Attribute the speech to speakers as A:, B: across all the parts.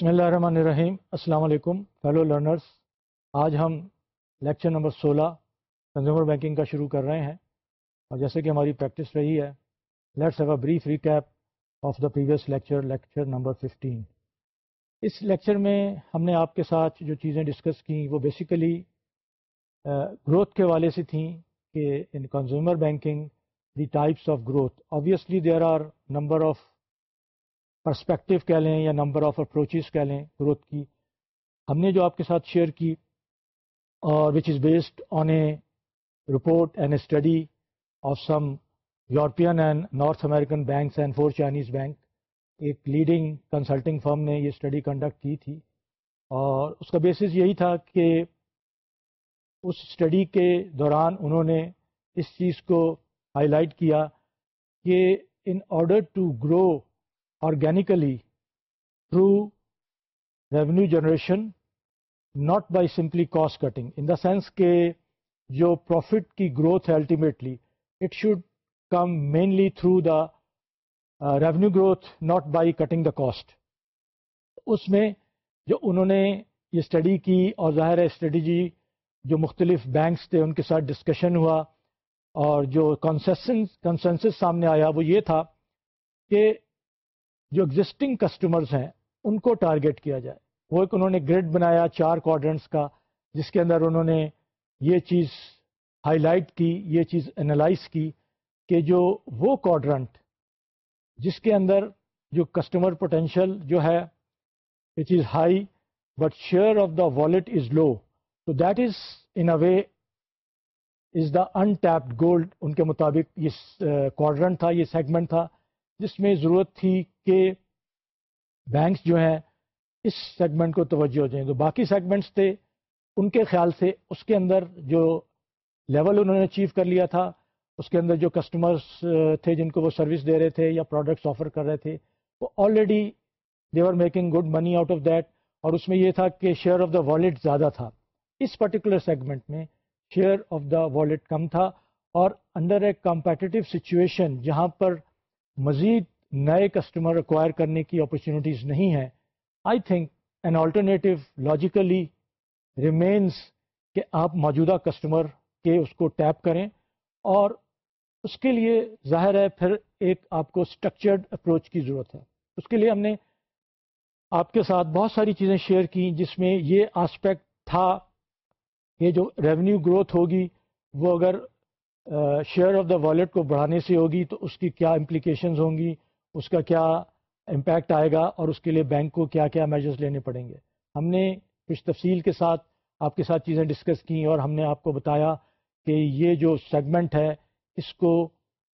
A: بسم اللہ الرحمن الرحیم۔ السلام علیکم فیلو لرنرس آج ہم لیکچر نمبر سولہ کنزیومر بینکنگ کا شروع کر رہے ہیں۔ اور جیسے کہ ہماری پریکٹس رہی ہے let's have a brief recap of the previous lecture lecture number fifteen us lecture میں ہم نے آپ کے ساتھ جو چیزیں ڈسکس کی، وہ بیسیکلی گروتھ کے والے سے تھیں کہ in consumer banking the types of growth obviously there are number of perspective کہہ لیں یا نمبر آف اپروچز کہہ لیں گروتھ کی، ہم نے جو آپ کے ساتھ شیئر کی، اور which is based on a report and a study of some European and North American banks and four Chinese bank ایک لیڈنگ کنسلٹنگ فرم نے یہ اسٹڈی کنڈکٹ کی تھی۔ اور اس کا بیسس یہی تھا کہ اس اسٹڈی کے دوران انہوں نے اس چیز کو ہائی لائٹ کیا کہ in order to grow organically through revenue generation not by simply cost cutting in the sense کہ جو پروفٹ کی گروتھ ہے ultimately it should come mainly through the revenue growth not by cutting the cost اس میں جو انہوں نے یہ study کی اور ظاہر ہے اسٹریٹجی جو مختلف بینکس تھے ان کے ساتھ ڈسکشن ہوا اور جو کنسن کنسنسس سامنے آیا وہ یہ تھا کہ جو ایگزسٹنگ کسٹمرز ہیں، ان کو ٹارگیٹ کیا جائے۔ وہ ایک انہوں نے گریڈ بنایا چار کوارڈرنٹس کا، جس کے اندر انہوں نے یہ چیز ہائی لائٹ کی، یہ چیز انالائز کی کہ جو وہ کوارڈرنٹ جس کے اندر جو کسٹمر پوٹینشیل جو ہے which is high but share of the wallet is low تو that is in a way is the untapped gold ان کے مطابق یہ uh, کوارڈرنٹ تھا، یہ سیگمنٹ تھا۔ جس میں ضرورت تھی کہ بینکس جو ہیں اس سیگمنٹ کو توجہ دیں۔ تو باقی سیگمنٹس تھے، ان کے خیال سے اس کے اندر جو لیول انہوں نے اچیو کر لیا تھا، اس کے اندر جو کسٹمرس تھے جن کو وہ سروس دے رہے تھے یا پروڈکٹس آفر کر رہے تھے، وہ already they are making good money out of that اور اس میں یہ تھا کہ شیئر آف دا والیٹ زیادہ تھا۔ اس پرٹیکولر سیگمنٹ میں شیئر آف دا والیٹ کم تھا اور انڈر اے کمپیٹیو سچویشن جہاں پر مزید نئے کسٹمر ایکوائر کرنے کی اپرچونیٹیز نہیں ہیں۔ I think an alternative logically remains کہ آپ موجودہ کسٹمر کے اس کو ٹیپ کریں اور اس کے لیے ظاہر ہے پھر ایک آپ کو اسٹرکچرڈ اپروچ کی ضرورت ہے۔ اس کے لیے ہم نے آپ کے ساتھ بہت ساری چیزیں شیئر کی جس میں یہ آسپیکٹ تھا یہ جو ریونیو گروتھ ہوگی وہ اگر شیئر آف دا والیٹ کو بڑھانے سے ہوگی تو اس کی کیا امپلیکیشنز ہوں گی، اس کا کیا امپیکٹ آئے گا اور اس کے لیے بینک کو کیا کیا میجرز لینے پڑیں گے۔ ہم نے کچھ تفصیل کے ساتھ آپ کے ساتھ چیزیں ڈسکس کی اور ہم نے آپ کو بتایا کہ یہ جو سیگمنٹ ہے، اس کو،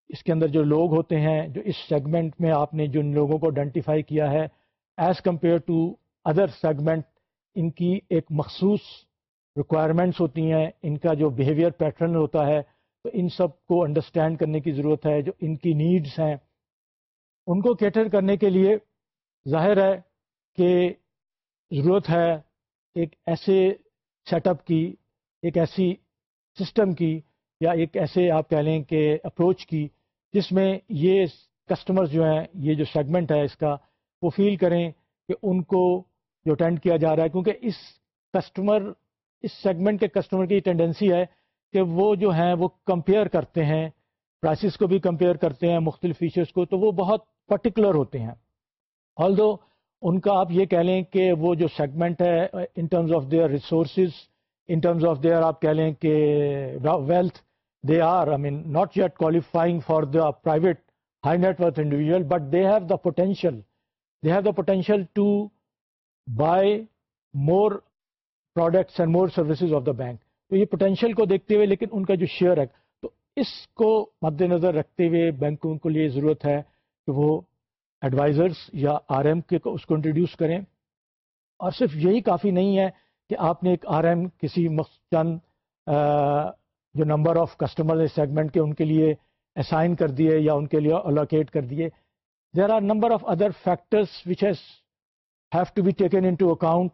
A: اس کے اندر جو لوگ ہوتے ہیں، جو اس سیگمنٹ میں آپ نے جن لوگوں کو آئیڈینٹیفائی کیا ہے as compared to other segment ان کی ایک مخصوص ریکوائرمنٹس ہوتی ہیں، ان کا جو بیہیویئر پیٹرن ہوتا ہے تو ان سب کو انڈرسٹینڈ کرنے کی ضرورت ہے، جو ان کی نیڈس ہیں، ان کو کیٹر کرنے کے لیے ظاہر ہے کہ ضرورت ہے ایک ایسے سیٹ اپ کی، ایک ایسی سسٹم کی یا ایک ایسے آپ کہہ لیں کہ اپروچ کی، جس میں یہ کسٹمرز جو ہیں، یہ جو سیگمنٹ ہے اس کا، وہ فیل کریں کہ ان کو جو اٹینڈ کیا جا رہا ہے۔ کیونکہ اس کسٹمر اس سیگمنٹ کے کسٹمر کی ٹینڈنسی ہے کہ وہ جو ہیں وہ کمپیئر کرتے ہیں پرائسز کو بھی کمپیئر کرتے ہیں، مختلف فیچرز کو، تو وہ بہت پرٹیکولر ہوتے ہیں۔ آل دو ان کا آپ یہ کہہ لیں کہ وہ جو سیگمنٹ ہے in terms of their resources in terms of their آپ کہہ لیں کہ wealth they are I mean not yet qualifying for the private high net worth individual but they have the potential they have the potential to buy more products and more services of the bank تو یہ potential کو دیکھتے ہوئے، لیکن ان کا جو share ہے، تو اس کو مد نظر رکھتے ہوئے بینکوں کو لیے ضرورت ہے کہ وہ ایڈوائزرس یا آر ایم کے اس کو انٹروڈیوس کریں۔ اور صرف یہی کافی نہیں ہے کہ آپ نے ایک آر ایم کسی چند جو نمبر آف کسٹمر سیگمنٹ کے ان کے لیے اسائن کر دیے یا ان کے لیے الوکیٹ کر دیے۔ There are number of other factors which has have to be taken into account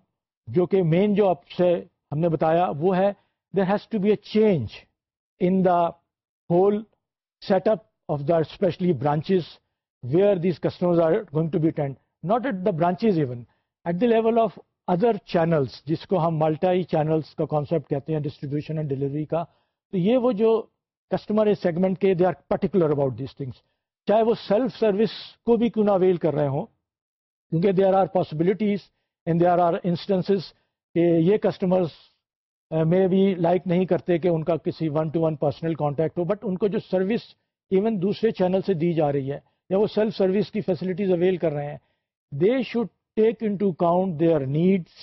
A: جو کہ مین جو آپ سے ہم نے بتایا وہ ہے there has to be a change in the whole set up of the especially branches where these customers are going to be attend, not at the branches even. At the level of other channels جس کو ہم multi channels کا concept کہتے ہیں distribution and delivery کا تو یہ وہ جو کسٹمر سیگمنٹ کے they are particular about these things چاہے وہ سیلف سروس کو بھی کیوں نہ اویل کر رہے ہوں کیونکہ there are possibilities and there are instances کہ یہ کسٹمرز میں بھی لائک نہیں کرتے کہ ان کا کسی one to one personal contact who but ان کو جو سروس ایون دوسرے چینل سے دی جا رہی ہے، یا وہ سیلف سروس کی فیسلٹیز اویل کر رہے ہیں they should take into account their needs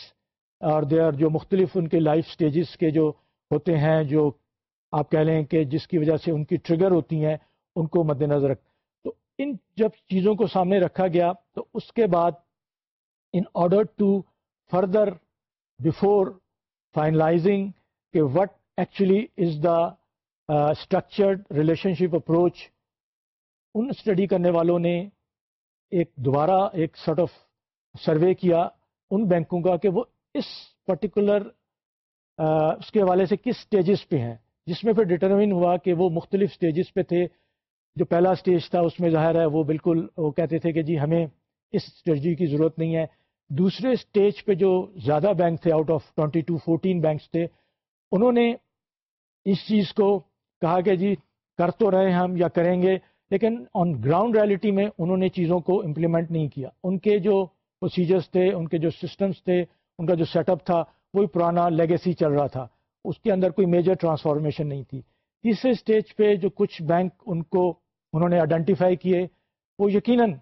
A: اور دیئر جو مختلف ان کے لائف اسٹیجز کے جو ہوتے ہیں، جو آپ کہہ لیں کہ جس کی وجہ سے ان کی ٹریگر ہوتی ہیں، ان کو مد نظر رکھ۔ تو ان جب چیزوں کو سامنے رکھا گیا، تو اس کے بعد in order to further before finalising کہ what actually is the structured relationship approach in study کرنے والوں نے ایک دوبارہ ایک سارٹ آف سروے کیا ان بینکوں کا کہ وہ اس پرٹیکولر uh, اس کے حوالے سے کس اسٹیجز پہ ہیں، جس میں پھر ڈٹرمن ہوا کہ وہ مختلف اسٹیجز پہ تھے۔ جو پہلا اسٹیج تھا، اس میں ظاہر ہے وہ بالکل وہ کہتے تھے کہ جی ہمیں اس اسٹریٹجی کی ضرورت نہیں ہے۔ دوسرے اسٹیج پہ جو زیادہ بینک تھے out of twenty two fourteen banks تھے، انہوں نے اس چیز کو کہا کہ جی کر تو رہے ہم یا کریں گے، لیکن آن گراؤنڈ ریالٹی میں انہوں نے چیزوں کو امپلیمنٹ نہیں کیا۔ ان کے جو پروسیجرس تھے، ان کے جو سسٹمس تھے، ان کا جو سیٹ اپ تھا، وہی پرانا لیگیسی چل رہا تھا۔ اس کے اندر کوئی میجر ٹرانسفارمیشن نہیں تھی۔ تیسرے اسٹیج پہ جو کچھ بینک ان کو، انہوں نے آئیڈینٹیفائی کیے، وہ یقیناً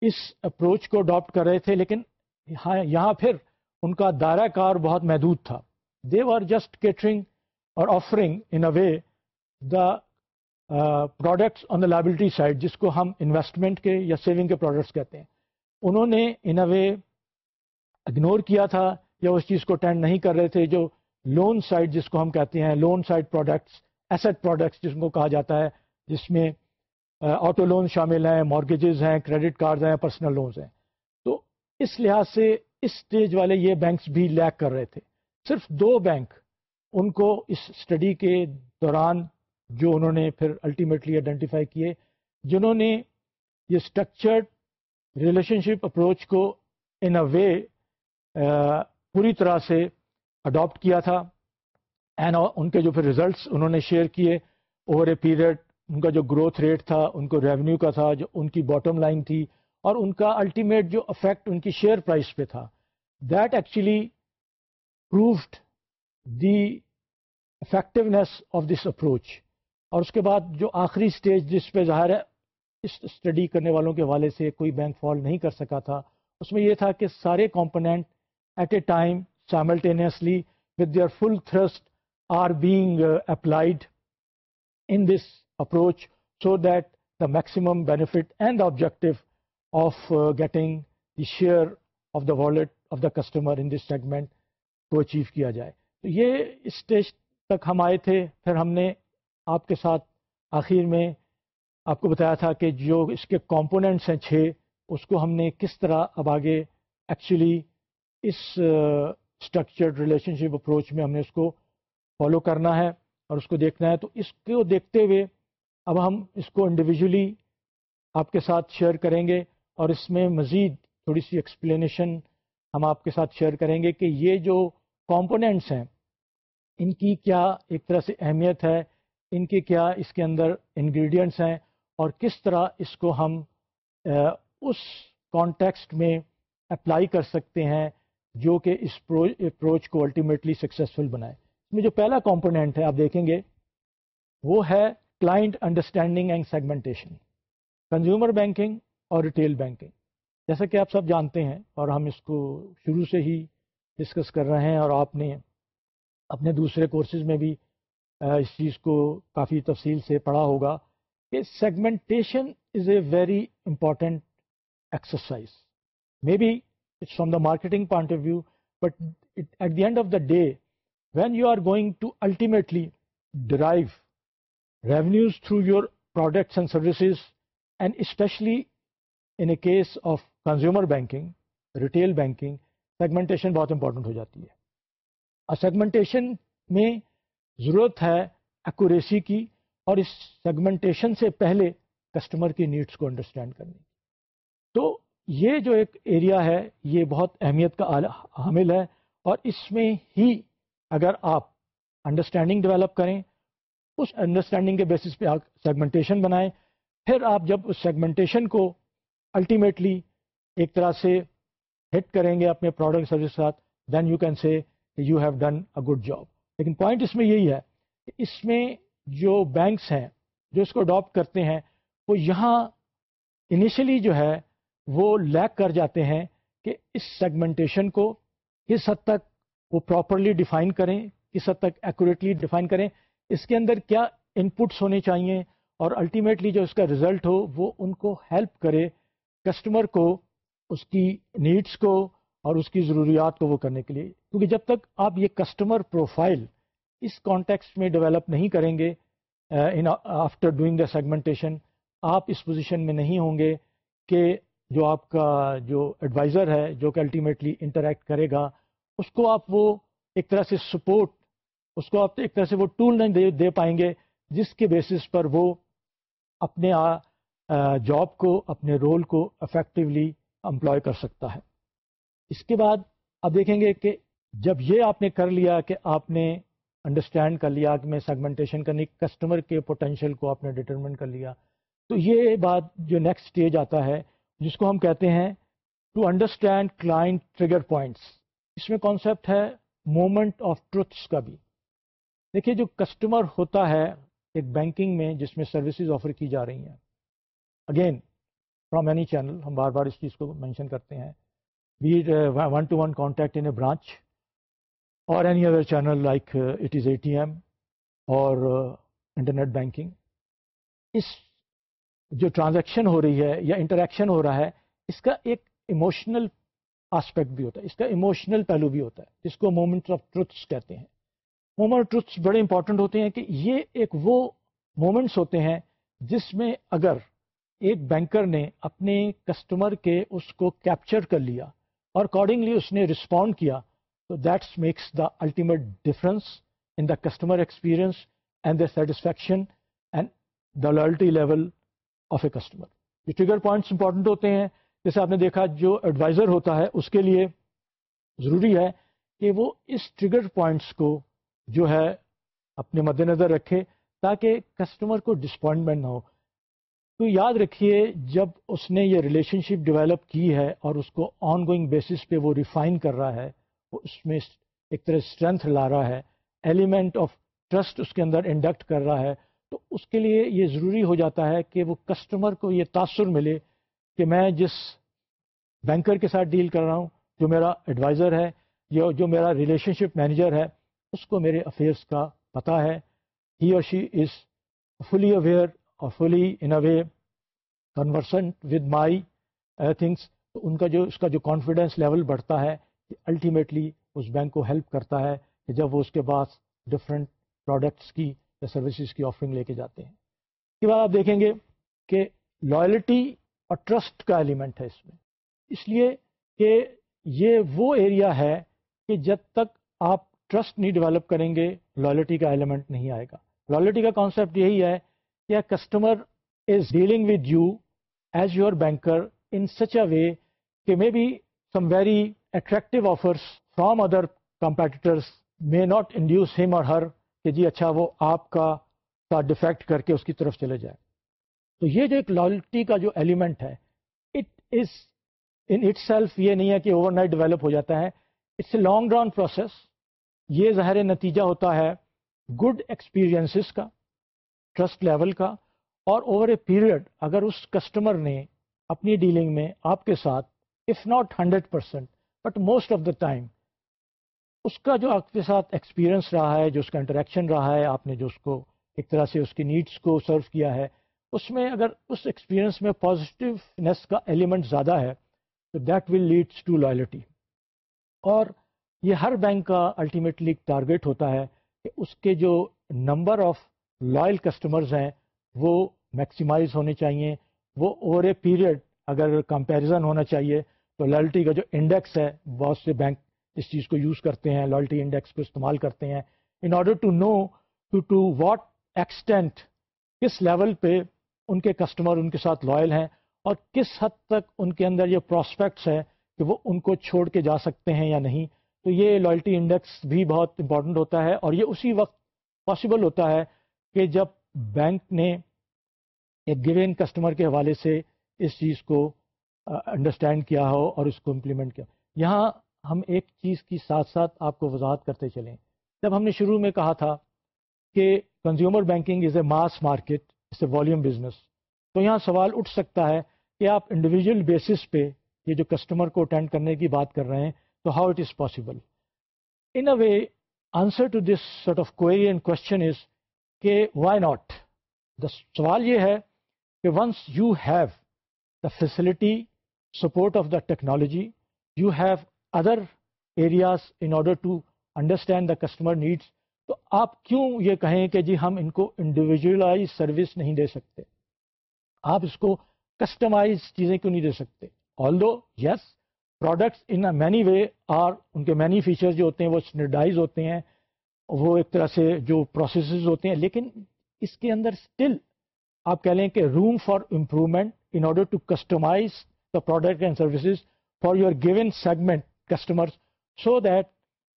A: اس اپروچ کو اڈاپٹ کر رہے تھے، لیکن ہاں، یہاں پھر ان کا دائرہ کار بہت محدود تھا۔ دے آر جسٹ کیٹرنگ اور offering in a way the products on the liability side جس کو ہم انویسٹمنٹ کے یا سیونگ کے پروڈکٹس کہتے ہیں۔ انہوں نے ان اے وے اگنور کیا تھا یا اس چیز کو اٹینڈ نہیں کر رہے تھے جو لون سائڈ جس کو ہم کہتے ہیں loan side products asset products جس کو کہا جاتا ہے، جس میں uh, آٹو لون شامل ہیں مارگیجز ہیں کریڈٹ کارڈز ہیں پرسنل لونز ہیں۔ اس لحاظ سے اس اسٹیج والے یہ بینکس بھی لیک کر رہے تھے۔ صرف دو بینک ان کو اس اسٹڈی کے دوران جو انہوں نے پھر الٹیمیٹلی آئیڈینٹیفائی کیے، جنہوں نے یہ اسٹرکچرڈ ریلیشن شپ اپروچ کو ان اے وے پوری طرح سے اڈاپٹ کیا تھا۔ اینڈ ان کے جو پھر ریزلٹس انہوں نے شیئر کیے اوور اے پیریڈ ان کا جو گروتھ ریٹ تھا، ان کو ریونیو کا تھا، جو ان کی باٹم لائن تھی اور ان کا الٹیمیٹ جو افیکٹ ان کی شیئر پرائز پہ تھا. That actually proved the effectiveness of this approach اور اس کے بعد جو آخری اسٹیج جس پہ ظاہر ہے، اس اسٹڈی کرنے والوں کے حوالے سے کوئی بینک فال نہیں کر سکا تھا. اس میں یہ تھا کہ سارے component at a time simultaneously with their full thrust are being applied in this approach so that the maximum benefit and the objective of getting the share of the wallet of the customer in this segment کو achieve کیا جائے۔ تو یہ stage تک ہم آئے تھے۔ پھر ہم نے آپ کے ساتھ آخر میں آپ کو بتایا تھا کہ جو اس کے کمپوننٹس ہیں چھ، اس کو ہم نے کس طرح اب آگے ایکچولی اس اسٹرکچرڈ ریلیشن شپ اپروچ میں ہم نے اس کو فالو کرنا ہے اور اس کو دیکھنا ہے۔ تو اس کو دیکھتے ہوئے اب ہم اس کو انڈیویجولی آپ کے ساتھ شیئر کریں گے۔ اور اس میں مزید تھوڑی سی ایکسپلینیشن ہم آپ کے ساتھ شیئر کریں گے کہ یہ جو کمپوننٹس ہیں، ان کی کیا ایک طرح سے اہمیت ہے، ان کے کیا اس کے اندر انگریڈینٹس ہیں اور کس طرح اس کو ہم اس کانٹیکسٹ میں اپلائی کر سکتے ہیں جو کہ اس اپروچ کو الٹیمیٹلی سکسیزفل بنائے۔ اس میں جو پہلا کمپوننٹ ہے، آپ دیکھیں گے، وہ ہے client understanding and segmentation consumer banking اور ریٹیل بینکنگ جیسا کہ آپ سب جانتے ہیں اور ہم اس کو شروع سے ہی ڈسکس کر رہے ہیں اور آپ نے اپنے دوسرے کورسز میں بھی اس چیز کو کافی تفصیل سے پڑھا ہوگا کہ segmentation is a very important exercise may be it's from the marketing point of view but at the end of the day when you are going to ultimately drive revenues through your products and services and especially in a case of consumer banking retail banking segmentation بہت important ہو جاتی ہے۔ اور segmentation میں ضرورت ہے accuracy کی اور اس سیگمنٹیشن سے پہلے کسٹمر کی نیڈس کو انڈرسٹینڈ کرنے کی۔ تو یہ جو ایک ایریا ہے، یہ بہت اہمیت کا حامل ہے۔ اور اس میں ہی اگر آپ انڈرسٹینڈنگ ڈیولپ کریں، اس انڈرسٹینڈنگ کے بیسس پہ آپ سیگمنٹیشن بنائیں۔ پھر آپ جب اس سیگمنٹیشن کو الٹیمیٹلی ایک طرح سے ہٹ کریں گے اپنے پروڈکٹ سروس ساتھ then you can say you have done a good job لیکن پوائنٹ اس میں یہی ہے کہ اس میں جو بینکس ہیں، جو اس کو اڈاپٹ کرتے ہیں، وہ یہاں انیشلی جو ہے وہ لیک کر جاتے ہیں کہ اس سیگمنٹیشن کو کس حد تک وہ پراپرلی ڈیفائن کریں، کس حد تک ایکوریٹلی ڈیفائن کریں، اس کے اندر کیا ان پٹس ہونے چاہیے اور الٹیمیٹلی جو اس کا ریزلٹ ہو وہ ان کو ہیلپ کرے کسٹمر کو، اس کی نیڈس کو اور اس کی ضروریات کو وہ کرنے کے لیے۔ کیونکہ جب تک آپ یہ کسٹمر پروفائل اس کانٹیکس میں ڈیولپ نہیں کریں گے آفٹر ڈوئنگ دا سیگمنٹیشن آپ اس پوزیشن میں نہیں ہوں گے کہ جو آپ کا جو ایڈوائزر ہے، جو کہ الٹیمیٹلی انٹریکٹ کرے گا، اس کو آپ وہ ایک طرح سے سپورٹ اس کو آپ ایک طرح سے وہ ٹول نہیں دے دے پائیں گے، جس کے بیسس پر وہ اپنے جاب کو، اپنے رول کو افیکٹولی امپلوائے کر سکتا ہے۔ اس کے بعد اب دیکھیں گے کہ جب یہ آپ نے کر لیا کہ آپ نے انڈرسٹینڈ کر لیا کہ میں سیگمنٹیشن کرنی کسٹمر کے پوٹینشیل کو آپ نے ڈٹرمن کر لیا، تو یہ بات جو نیکسٹ اسٹیج آتا ہے، جس کو ہم کہتے ہیں to understand client trigger points اس میں کانسیپٹ ہے مومنٹ آف ٹروتھس کا بھی۔ دیکھیے جو کسٹمر ہوتا ہے ایک بینکنگ میں جس میں سروسز آفر کی جا رہی ہیں اگین فرام اینی چینل ہم بار بار اس چیز کو مینشن کرتے ہیں. Be one to one contact in a branch اور any other channel like it is A T M اور انٹرنیٹ بینکنگ اس جو ٹرانزیکشن ہو رہی ہے یا انٹریکشن ہو رہا ہے، اس کا ایک ایموشنل آسپیکٹ بھی ہوتا ہے. اس کا ایموشنل پہلو بھی ہوتا ہے، جس کو مومنٹ آف ٹروتھس کہتے ہیں. مومنٹ ٹروتھس بڑے امپورٹنٹ ہوتے ہیں کہ یہ ایک وہ مومنٹس ہوتے ہیں جس میں اگر ایک بینکر نے اپنے کسٹمر کے اس کو کیپچر کر لیا اور اکارڈنگلی اس نے رسپونڈ کیا، تو that's makes the ultimate difference in the customer experience and the satisfaction and the loyalty level of a customer. یہ ٹریگر پوائنٹس امپورٹنٹ ہوتے ہیں۔ جیسے آپ نے دیکھا، جو ایڈوائزر ہوتا ہے، اس کے لیے ضروری ہے کہ وہ اس ٹریگر پوائنٹس کو جو ہے، اپنے مد نظر رکھے تاکہ کسٹمر کو ڈسپوائنٹمنٹ نہ ہو۔ تو یاد رکھیے، جب اس نے یہ ریلیشن شپ ڈیولپ کی ہے اور اس کو آن گوئنگ بیسس پہ وہ ریفائن کر رہا ہے، وہ اس میں ایک طرح اسٹرینتھ لا رہا ہے ایلیمنٹ آف ٹرسٹ اس کے اندر انڈکٹ کر رہا ہے، تو اس کے لیے یہ ضروری ہو جاتا ہے کہ وہ کسٹمر کو یہ تاثر ملے کہ میں جس بینکر کے ساتھ ڈیل کر رہا ہوں، جو میرا ایڈوائزر ہے، یا جو میرا ریلیشن شپ مینیجر ہے، اس کو میرے افیئرس کا پتہ ہے۔ ہی اور شی از فلی اویئر اور fully in a way conversant with my things تو ان کا جو، اس کا جو کانفیڈینس لیول بڑھتا ہے کہ الٹیمیٹلی اس بینک کو ہیلپ کرتا ہے کہ جب وہ اس کے پاس ڈفرینٹ پروڈکٹس کی یا سروسز کی آفرنگ لے کے جاتے ہیں۔ اس کے بعد آپ دیکھیں گے کہ لائلٹی اور ٹرسٹ کا ایلیمنٹ ہے اس میں۔ اس لیے کہ یہ وہ ایریا ہے کہ جب تک آپ ٹرسٹ نہیں ڈیولپ کریں گے لائلٹی کا ایلیمنٹ نہیں آئے گا۔ لائلٹی کا کانسیپٹ یہی ہے کہ customer is dealing with you as your banker in such a way کہ may be some very attractive offers from other competitors may not induce him or her کہ جی اچھا وہ آپ کا ساتھ ڈیفیکٹ کر کے اس کی طرف چلے جائے۔ تو یہ جو ایک لائلٹی کا جو ایلیمنٹ ہے it is in itself یہ نہیں ہے کہ اوور نائٹ ڈیولپ ہو جاتا ہے۔ It's a long run process یہ ظاہر نتیجہ ہوتا ہے گڈ ایکسپیرئنسز کا۔ ٹرسٹ لیول کا اور اوور اے پیریڈ اگر اس کسٹمر نے اپنی ڈیلنگ میں آپ کے ساتھ if not hundred percent but most of the time اس کا جو آپ کے ساتھ ایکسپیرئنس رہا ہے، جو اس کا انٹریکشن رہا ہے، آپ نے جو اس کو ایک طرح سے اس کی نیڈس کو سرو کیا ہے، اس میں اگر اس ایکسپیرئنس میں پازیٹیونیس کا ایلیمنٹ زیادہ ہے تو that will leads to loyalty اور یہ ہر بینک کا الٹیمیٹلی ٹارگیٹ ہوتا ہے کہ اس کے جو نمبر آف لائل کسٹمرز ہیں، وہ میکسیمائز ہونے چاہیے۔ وہ اوور اے پیریڈ اگر کمپیریزن ہونا چاہیے، تو لائلٹی کا جو انڈیکس ہے، بہت سے بینک اس چیز کو یوز کرتے ہیں لائلٹی انڈیکس کو استعمال کرتے ہیں۔ In order to know to to what extent کس لیول پہ ان کے کسٹمر ان کے ساتھ لائل ہیں اور کس حد تک ان کے اندر یہ پراسپیکٹس ہے کہ وہ ان کو چھوڑ کے جا سکتے ہیں یا نہیں۔ تو یہ لائلٹی انڈیکس بھی بہت امپورٹنٹ ہوتا ہے اور یہ اسی وقت پاسبل ہوتا ہے کہ جب بینک نے ایک گیون کسٹمر کے حوالے سے اس چیز کو انڈرسٹینڈ کیا ہو اور اس کو امپلیمنٹ کیا یہاں ہم ایک چیز کی ساتھ ساتھ آپ کو وضاحت کرتے چلیں۔ جب ہم نے شروع میں کہا تھا کہ consumer banking is a mass market is a volume business تو یہاں سوال اٹھ سکتا ہے کہ آپ انڈیویجول بیسس پہ یہ جو کسٹمر کو اٹینڈ کرنے کی بات کر رہے ہیں، تو how it is possible in a way answer to this sort of query and question is کہ وائی ناٹ دا سوال یہ ہے کہ once you have the facility support of the technology you have other areas in order to understand the customer needs تو آپ کیوں یہ کہیں کہ جی ہم ان کو انڈیویجولائز سروس نہیں دے سکتے؟ آپ اس کو کسٹمائز چیزیں کیوں نہیں دے سکتے؟ Although these products in many way are ان کے مینی فیچرز جو ہوتے ہیں وہ اسٹینڈرڈائز ہوتے ہیں وہ ایک طرح سے جو پروسیسز ہوتے ہیں، لیکن اس کے اندر اسٹل آپ کہہ لیں کہ room for improvement in order to customise the product and services for your given segment customer so that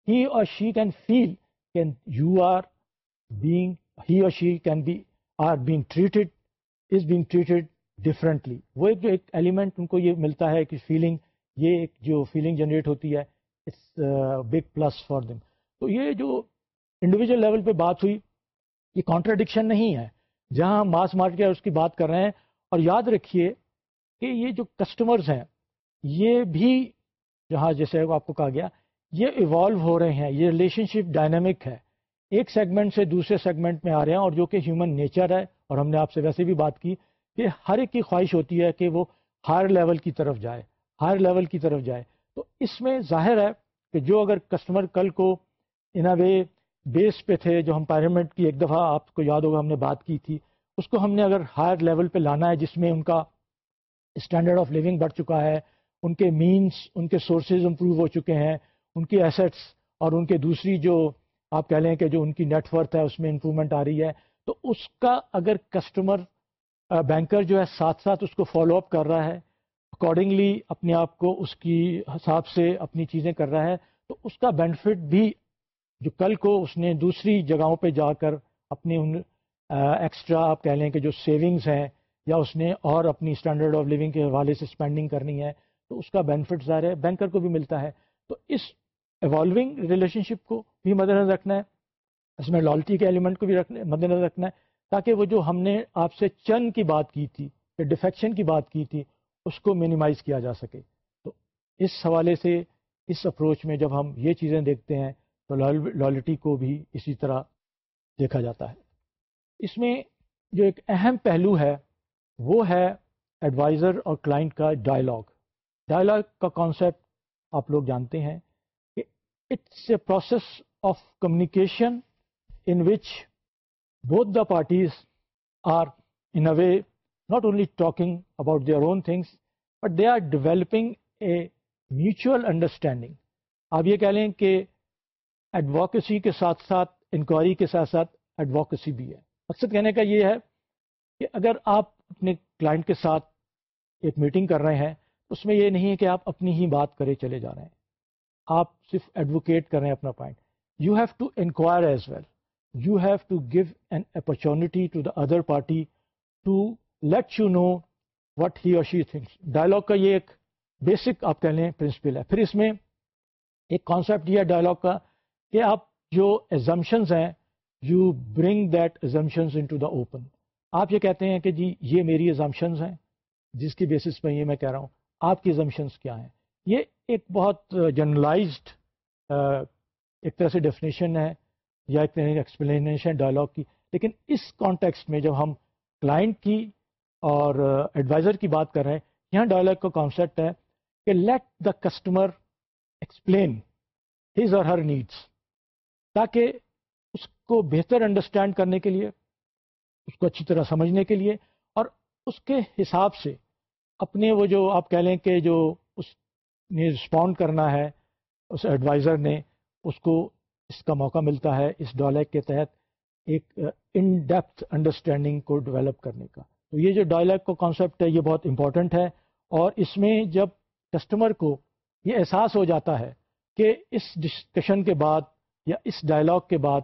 A: he or she can feel can you are being he or she can be are being treated as being treated differently وہ ایک جو ایک element in کو یہ ملتا ہے کہ feeling یہ ایک جو فیلنگ جنریٹ ہوتی ہے it's big plus for them تو یہ جو انڈیویجل لیول پہ بات ہوئی، یہ کانٹراڈکشن نہیں ہے۔ جہاں ہم ماس مارکیٹ اس کی بات کر رہے ہیں۔ اور یاد رکھیے کہ یہ جو کسٹمرز ہیں، یہ بھی جہاں جیسے آپ کو کہا گیا، یہ ایوالو ہو رہے ہیں۔ یہ ریلیشن شپ ڈائنامک ہے۔ ایک سیگمنٹ سے دوسرے سیگمنٹ میں آ رہے ہیں اور جو کہ ہیومن نیچر ہے۔ اور ہم نے آپ سے ویسے بھی بات کی کہ ہر ایک کی خواہش ہوتی ہے کہ وہ ہائر لیول کی طرف جائے ہائر لیول کی طرف جائے۔ تو اس میں ظاہر ہے کہ جو اگر کسٹمر کل کو ان اے وے بیس پہ تھے جو ہم پیرامنٹ کی ایک دفعہ آپ کو یاد ہوگا ہم نے بات کی تھی، اس کو ہم نے اگر ہائر لیول پہ لانا ہے، جس میں ان کا اسٹینڈرڈ آف لیونگ بڑھ چکا ہے، ان کے مینس ان کے سورسز امپروو ہو چکے ہیں، ان کی ایسٹس اور ان کے دوسری جو آپ کہہ لیں کہ جو ان کی نیٹ ورتھ ہے، اس میں امپروومنٹ آ رہی ہے۔ تو اس کا اگر کسٹمر بینکر جو ہے، ساتھ ساتھ اس کو فالو اپ کر رہا ہے اکارڈنگلی اپنے آپ کو اس کی حساب سے اپنی چیزیں کر رہا ہے، تو اس کا بینیفٹ بھی جو کل کو اس نے دوسری جگہوں پہ جا کر اپنی ان ایکسٹرا آپ کہہ لیں کہ جو سیونگز ہیں یا اس نے اور اپنی اسٹینڈرڈ آف لیونگ کے حوالے سے اسپینڈنگ کرنی ہے، تو اس کا بینیفٹ ظاہر ہے بینکر کو بھی ملتا ہے۔ تو اس ایوالونگ ریلیشن شپ کو بھی مد نظر رکھنا ہے، اس میں لالٹی کے ایلیمنٹ کو بھی رکھنا مد نظر رکھنا ہے، تاکہ وہ جو ہم نے آپ سے چن کی بات کی تھی، یا ڈیفیکشن کی بات کی تھی، اس کو مینیمائز کیا جا سکے۔ تو اس حوالے سے، اس اپروچ میں جب ہم یہ چیزیں دیکھتے ہیں تو لالٹی کو بھی اسی طرح دیکھا جاتا ہے اس میں جو ایک اہم پہلو ہے وہ ہے ایڈوائزر اور کلائنٹ کا ڈائلاگ ڈائلاگ کا کانسیپٹ آپ لوگ جانتے ہیں کہ it's a process of communication in which both the parties are in a way not only talking about their own things, but they are developing a mutual understanding. آپ یہ کہہ لیں کہ ایڈوکیسی کے ساتھ ساتھ انکوائری کے ساتھ ساتھ ایڈوکیسی بھی ہے۔ مقصد کہنے کا یہ ہے کہ اگر آپ اپنے کلائنٹ کے ساتھ ایک میٹنگ کر رہے ہیں، اس میں یہ نہیں ہے کہ آپ اپنی ہی بات کرے چلے جا رہے ہیں۔ آپ صرف ایڈوکیٹ کر رہے ہیں اپنا point you have to enquire as well you have to give an opportunity to the other party to let you know what he or she thinks dialogue کا یہ ایک بیسک آپ کہہ لیں پرنسپل ہے۔ پھر اس میں ایک کانسیپٹ یہ ہے ڈائلاگ کا کہ آپ جو ایزمشنز ہیں you bring that assumptions into the open آپ یہ کہتے ہیں کہ جی یہ میری ایزمشنز ہیں، جس کی بیسس پہ یہ میں کہہ رہا ہوں، آپ کی ایزمشنز کیا ہیں؟ یہ ایک بہت جنرلائزڈ ایک طرح سے ڈیفینیشن ہے، یا ایک طرح ایکسپلینیشن ڈائلاگ کی۔ لیکن اس کانٹیکسٹ میں جب ہم کلائنٹ کی اور ایڈوائزر کی بات کر رہے ہیں، یہاں ڈائلاگ کا کانسیپٹ ہے کہ let the customer explain his or her needs تاکہ اس کو بہتر انڈرسٹینڈ کرنے کے لیے، اس کو اچھی طرح سمجھنے کے لیے اور اس کے حساب سے اپنے وہ جو آپ کہہ لیں کہ جو اس نے رسپونڈ کرنا ہے، اس ایڈوائزر نے، اس کو اس کا موقع ملتا ہے اس ڈائلیک کے تحت ایک ان ڈیپتھ انڈرسٹینڈنگ کو ڈیولپ کرنے کا۔ تو یہ جو ڈائلاگ کا کانسیپٹ ہے، یہ بہت امپورٹنٹ ہے اور اس میں جب کسٹمر کو یہ احساس ہو جاتا ہے کہ اس ڈسکشن کے بعد یا اس ڈائلاگ کے بعد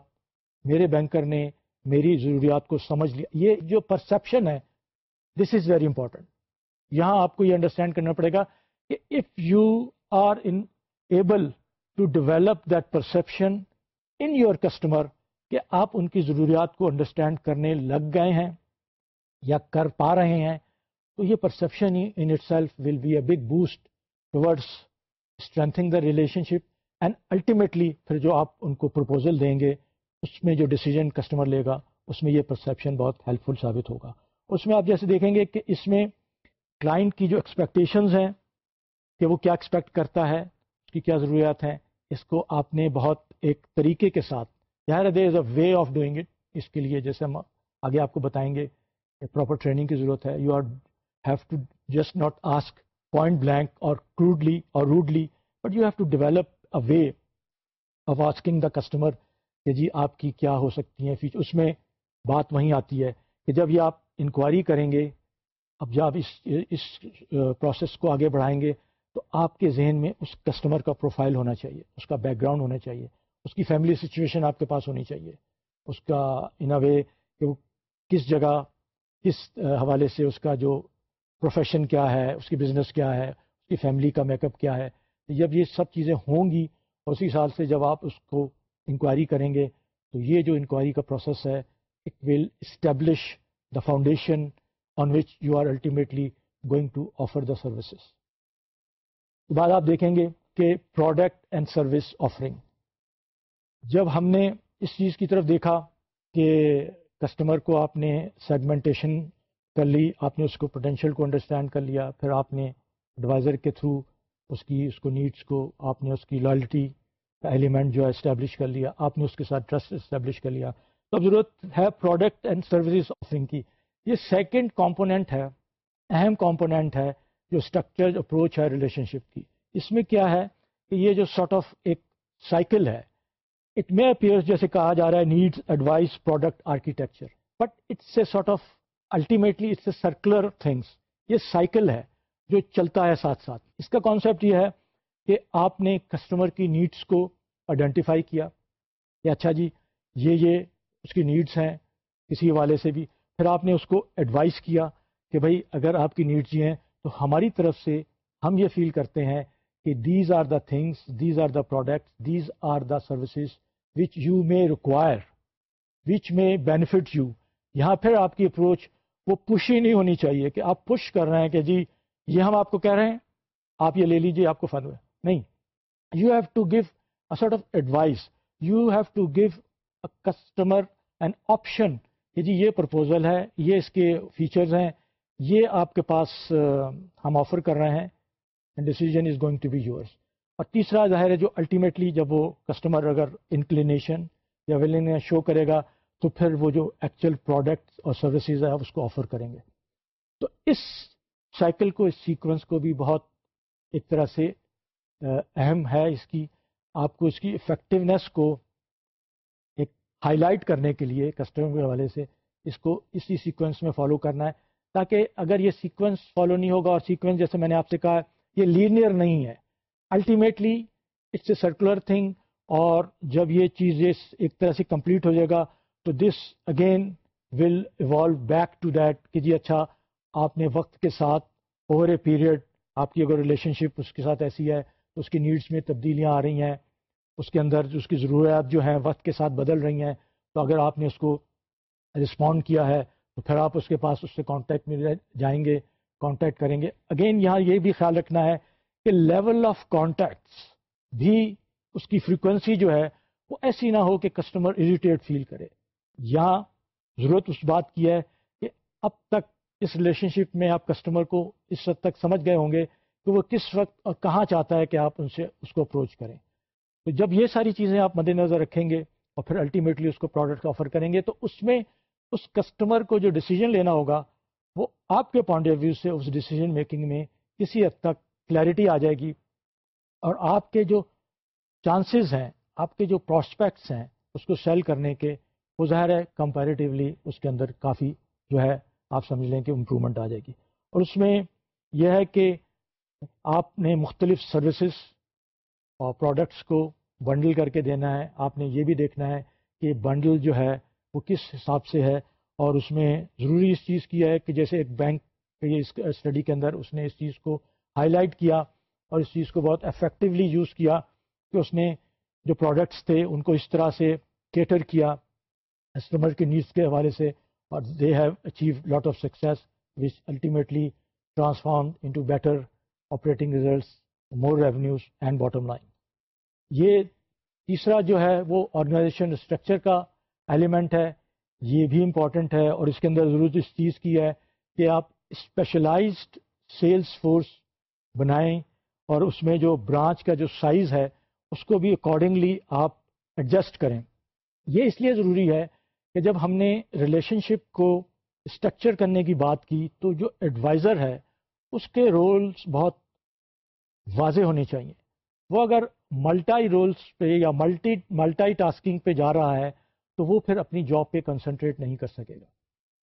A: میرے بینکر نے میری ضروریات کو سمجھ لیا۔ یہ جو پرسیپشن ہے دس از ویری امپورٹنٹ یہاں آپ کو یہ انڈرسٹینڈ کرنا پڑے گا کہ if you are unable to develop that perception in your customer کہ آپ ان کی ضروریات کو انڈرسٹینڈ کرنے لگ گئے ہیں یا کر پا رہے ہیں، تو یہ perception he in itself will be a big boost towards strengthening the relationship and ultimately پھر جو آپ ان کو پرپوزل دیں گے، اس میں جو ڈیسیجن کسٹمر لے گا، اس میں یہ پرسیپشن بہت ہیلپ فل ثابت ہوگا۔ اس میں آپ جیسے دیکھیں گے کہ اس میں کلائنٹ کی جو ایکسپیکٹیشنز ہیں، کہ وہ کیا ایکسپیکٹ کرتا ہے، اس کی کیا ضروریات ہیں، اس کو آپ نے بہت ایک طریقے کے ساتھ ظاہر there is a way of doing it اس کے لیے جیسے ہم آگے آپ کو بتائیں گے کہ پراپر ٹریننگ کی ضرورت ہے۔ You are have to just not ask point blank or crudely or rudely but you have to develop a way of asking the customer کہ جی آپ کی کیا ہو سکتی ہیں فیچر۔ اس میں بات وہیں آتی ہے کہ جب یہ آپ انکوائری کریں گے، اب جب اس اس پروسیس کو آگے بڑھائیں گے تو آپ کے ذہن میں اس کسٹمر کا پروفائل ہونا چاہیے، اس کا بیک گراؤنڈ ہونا چاہیے، اس کی فیملی سچویشن آپ کے پاس ہونی چاہیے۔ اس کا ان اے وے کہ وہ کس جگہ، کس حوالے سے اس کا جو پروفیشن کیا ہے، اس کی بزنس کیا ہے، اس کی فیملی کا میک اپ کیا ہے۔ جب یہ سب چیزیں ہوں گی اسی سال سے جب آپ اس کو انکوائری کریں گے، تو یہ جو انکوائری کا پروسیس ہے it will establish the foundation on which you are ultimately going to offer the services بعد آپ دیکھیں گے کہ پروڈکٹ اینڈ سروس آفرنگ جب ہم نے اس چیز کی طرف دیکھا کہ کسٹمر کو آپ نے سیگمنٹیشن کر لی، آپ نے اس کو پوٹینشیل کو انڈرسٹینڈ کر لیا، پھر آپ نے ایڈوائزر کے تھرو اس کی، اس کو نیڈس کو آپ نے اس کی لائلٹی کا ایلیمنٹ جو ہے اسٹیبلش کر لیا، آپ نے اس کے ساتھ ٹرسٹ اسٹیبلش کر لیا۔ تو اب ضرورت ہے پروڈکٹ اینڈ سروسز آفرنگ کی۔ یہ سیکنڈ کمپوننٹ ہے، اہم کمپوننٹ ہے جو اسٹرکچر اپروچ ہے ریلیشن شپ کی۔ اس میں کیا ہے کہ یہ جو سارٹ آف ایک سائیکل ہے اٹ مے اپیئر جیسے کہا جا رہا ہے needs advice product architecture but it's a sort of ultimately it's a circular things یہ سائیکل ہے۔ جو چلتا ہے ساتھ ساتھ۔ اس کا کانسیپٹ یہ ہے کہ آپ نے کسٹمر کی نیڈس کو آئیڈینٹیفائی کیا کہ اچھا جی یہ یہ اس کی نیڈس ہیں کسی حوالے سے بھی۔ پھر آپ نے اس کو ایڈوائز کیا کہ بھائی، اگر آپ کی نیڈس یہ ہیں تو ہماری طرف سے ہم یہ فیل کرتے ہیں کہ these are the things these are the products these are the services which you may require which may benefit you یہاں پھر آپ کی اپروچ وہ پش ہی نہیں ہونی چاہیے کہ آپ پش کر رہے ہیں کہ جی یہ ہم آپ کو کہہ رہے ہیں، آپ یہ لے لیجیے آپ کو فن ہوئے۔ نہیں you have to give a sort of advice you have to give a customer an option کہ جی یہ پرپوزل ہے، یہ اس کے فیچرز ہیں، یہ آپ کے پاس ہم آفر کر رہے ہیں decision is going to be yours اور تیسرا ظاہر ہے جو الٹیمیٹلی جب وہ کسٹمر اگر انکلینیشن یا ولنگ شو کرے گا، تو پھر وہ جو ایکچوئل پروڈکٹ اور سروسز ہے اس کو آفر کریں گے۔ تو اس سائیکل کو، اس سیکوینس کو بھی بہت ایک طرح سے اہم ہے۔ اس کی، آپ کو اس کی افیکٹونیس کو ایک ہائی لائٹ کرنے کے لیے کسٹمر کے حوالے سے، اس کو اسی سیکوینس میں فالو کرنا ہے۔ تاکہ اگر یہ سیکوینس فالو نہیں ہوگا، اور سیکوینس جیسے میں نے آپ سے کہا، یہ لینئر نہیں ہے۔ Ultimately it's a circular thing اور جب یہ چیز ایک طرح سے کمپلیٹ ہو جائے گا، تو this again will evolve back to that کہ جی اچھا آپ نے وقت کے ساتھ اوور اے پیریڈ آپ کی اگر ریلیشن شپ اس کے ساتھ ایسی ہے اس کی نیڈس میں تبدیلیاں آ رہی ہیں، اس کے اندر اس کی ضروریات جو ہیں وقت کے ساتھ بدل رہی ہیں، تو اگر آپ نے اس کو رسپونڈ کیا ہے تو پھر آپ اس کے پاس اس سے کانٹیکٹ میں جائیں گے کانٹیکٹ کریں گے۔ اگین یہاں یہ بھی خیال رکھنا ہے کہ لیول آف کانٹیکٹس بھی اس کی فریکوینسی جو ہے وہ ایسی نہ ہو کہ کسٹمر اریٹیٹ فیل کرے۔ یہاں ضرورت اس بات کی ہے کہ اب تک اس ریلیشن شپ میں آپ کسٹمر کو اس حد تک سمجھ گئے ہوں گے کہ وہ کس وقت اور کہاں چاہتا ہے کہ آپ ان سے اس کو اپروچ کریں۔ تو جب یہ ساری چیزیں آپ مد نظر رکھیں گے اور پھر الٹیمیٹلی اس کو پروڈکٹ آفر کریں گے تو اس میں اس کسٹمر کو جو ڈیسیجن لینا ہوگا، وہ آپ کے پوائنٹ آف ویو سے اس ڈیسیجن میکنگ میں کسی حد تک کلیئرٹی آ جائے گی۔ اور آپ کے جو چانسز ہیں، آپ کے جو پراسپیکٹس ہیں، اس کو سیل کرنے کے، وہ ظاہر ہے کمپیریٹیولی اس کے اندر کافی جو ہے آپ سمجھ لیں کہ امپرومنٹ آ جائے گی۔ اور اس میں یہ ہے کہ آپ نے مختلف سروسز اور پروڈکٹس کو بنڈل کر کے دینا ہے۔ آپ نے یہ بھی دیکھنا ہے کہ بنڈل جو ہے وہ کس حساب سے ہے اور اس میں ضروری اس چیز کی ہے کہ جیسے ایک بینک اسٹڈی کے اندر اس نے اس چیز کو ہائی لائٹ کیا اور اس چیز کو بہت افیکٹولی یوز کیا کہ اس نے جو پروڈکٹس تھے ان کو اس طرح سے کیٹر کیا کسٹمر کے نیڈس کے حوالے سے اور they have achieve lot of success which ultimately transform into better operating results more revenues and bottom line یہ تیسرا جو ہے وہ آرگنائزیشن اسٹرکچر کا ایلیمنٹ ہے یہ بھی امپورٹنٹ ہے اور اس کے اندر ضرورت اس چیز کی ہے کہ آپ اسپیشلائزڈ سیلس فورس بنائیں اور اس میں جو برانچ کا جو سائز ہے اس کو بھی اکارڈنگلی آپ ایڈجسٹ کریں یہ اس لیے ضروری ہے کہ جب ہم نے ریلیشن شپ کو اسٹرکچر کرنے کی بات کی تو جو ایڈوائزر ہے، اس کے رولس بہت واضح ہونے چاہیے۔ وہ اگر ملٹائی رولس پہ یا ملٹی، ملٹائی ٹاسکنگ پہ جا رہا ہے تو وہ پھر اپنی جاب پہ کنسنٹریٹ نہیں کر سکے گا۔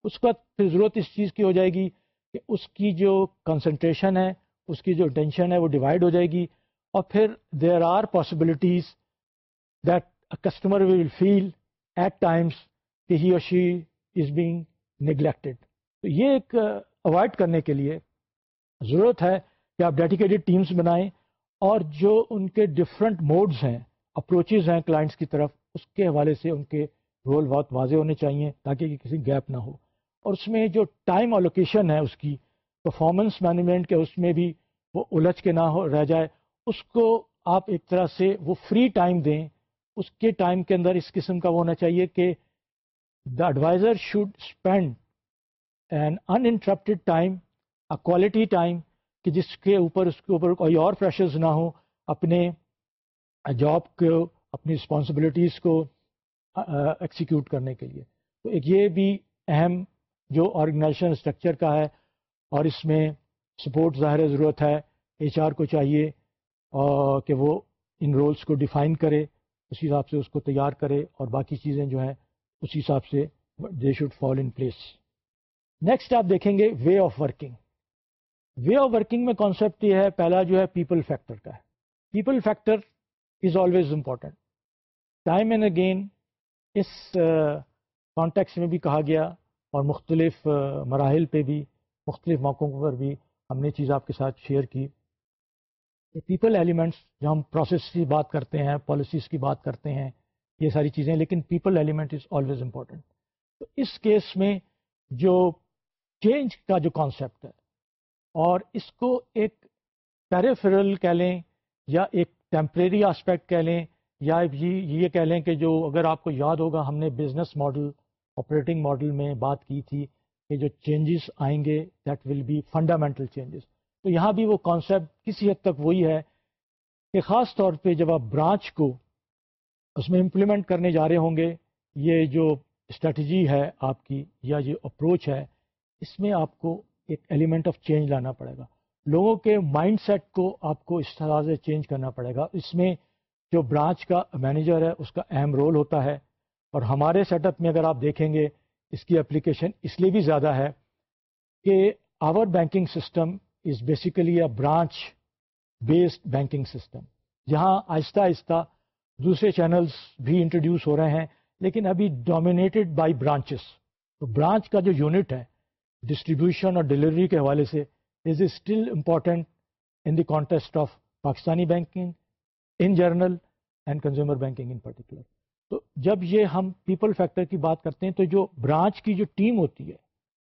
A: اس کا پھر ضرورت اس چیز کی ہو جائے گی کہ اس کی جو کنسنٹریشن ہے، اس کی جو ٹینشن ہے، وہ ڈیوائڈ ہو جائے گی۔ اور پھر there are possibilities that customer will feel at times کہ ہی اور شی از بینگ نگلیکٹڈ تو یہ ایک اوائڈ کرنے کے لیے ضرورت ہے کہ آپ ڈیڈیکیٹڈ ٹیمز بنائیں اور جو ان کے ڈفرینٹ موڈز ہیں اپروچز ہیں کلائنٹس کی طرف، اس کے حوالے سے ان کے رول بہت واضح ہونے چاہیے تاکہ کسی گیپ نہ ہو۔ اور اس میں جو ٹائم الوکیشن ہے اس کی پرفارمنس مینجمنٹ کے اس میں بھی وہ الجھ کے نہ ہو، رہ جائے، اس کو آپ ایک طرح سے وہ فری ٹائم دیں، اس کے ٹائم کے اندر اس قسم کا وہ ہونا چاہیے کہ the adviser should spend an uninterrupted time quality time کہ جس کے اوپر اس کے اوپر کوئی اور پریشرز نہ ہو اپنے جاب کو، اپنی رسپانسبلٹیز کو ایکسیکیوٹ کرنے کے لیے۔ تو ایک یہ بھی اہم جو آرگنائزیشن اسٹرکچر کا ہے اور اس میں سپورٹ ظاہر ضرورت ہے ایچ آر کو چاہیے اور کہ وہ ان رولس کو ڈیفائن کرے، اسی حساب سے اس کو تیار کرے اور باقی چیزیں جو ہیں اسی حساب سے they should fall in place next آپ دیکھیں گے way of working way of working میں کانسیپٹ یہ ہے، پہلا جو ہے پیپل فیکٹر کا ہے۔ People factor is always important time and again us context میں بھی کہا گیا اور مختلف مراحل پہ بھی، مختلف موقعوں پر بھی ہم نے چیز آپ کے ساتھ شیئر کی۔ پیپل ایلیمنٹس جو ہم پروسیس کی بات کرتے ہیں پالیسیز کی بات کرتے ہیں یہ ساری چیزیں، لیکن people element is always important تو اس کیس میں جو چینج کا جو کانسیپٹ ہے، اور اس کو ایک پیریفرل کہہ لیں، یا ایک ٹیمپریری آسپیکٹ کہہ لیں، یا یہ کہہ لیں کہ جو اگر آپ کو یاد ہوگا، ہم نے بزنس ماڈل آپریٹنگ ماڈل میں بات کی تھی کہ جو چینجز آئیں گے that will be fundamental changes تو یہاں بھی وہ کانسیپٹ کسی حد تک وہی ہے کہ خاص طور پہ جب آپ برانچ کو اس میں امپلیمنٹ کرنے جا رہے ہوں گے، یہ جو اسٹریٹجی ہے آپ کی یا یہ اپروچ ہے، اس میں آپ کو ایک ایلیمنٹ آف چینج لانا پڑے گا۔ لوگوں کے مائنڈ سیٹ کو آپ کو اس طرح سے چینج کرنا پڑے گا۔ اس میں جو برانچ کا مینیجر ہے، اس کا اہم رول ہوتا ہے۔ اور ہمارے سیٹ اپ میں اگر آپ دیکھیں گے، اس کی اپلیکیشن اس لیے بھی زیادہ ہے کہ our banking system is basically a branch based banking system جہاں آہستہ آہستہ دوسرے چینلز بھی انٹروڈیوس ہو رہے ہیں، لیکن ابھی ڈومینیٹڈ بائی برانچز تو برانچ کا جو یونٹ ہے ڈسٹریبیوشن اور ڈلیوری کے حوالے سے is still important in the context of Pakistani banking in general and consumer banking in particular تو جب یہ ہم پیپل فیکٹر کی بات کرتے ہیں، تو جو برانچ کی جو ٹیم ہوتی ہے،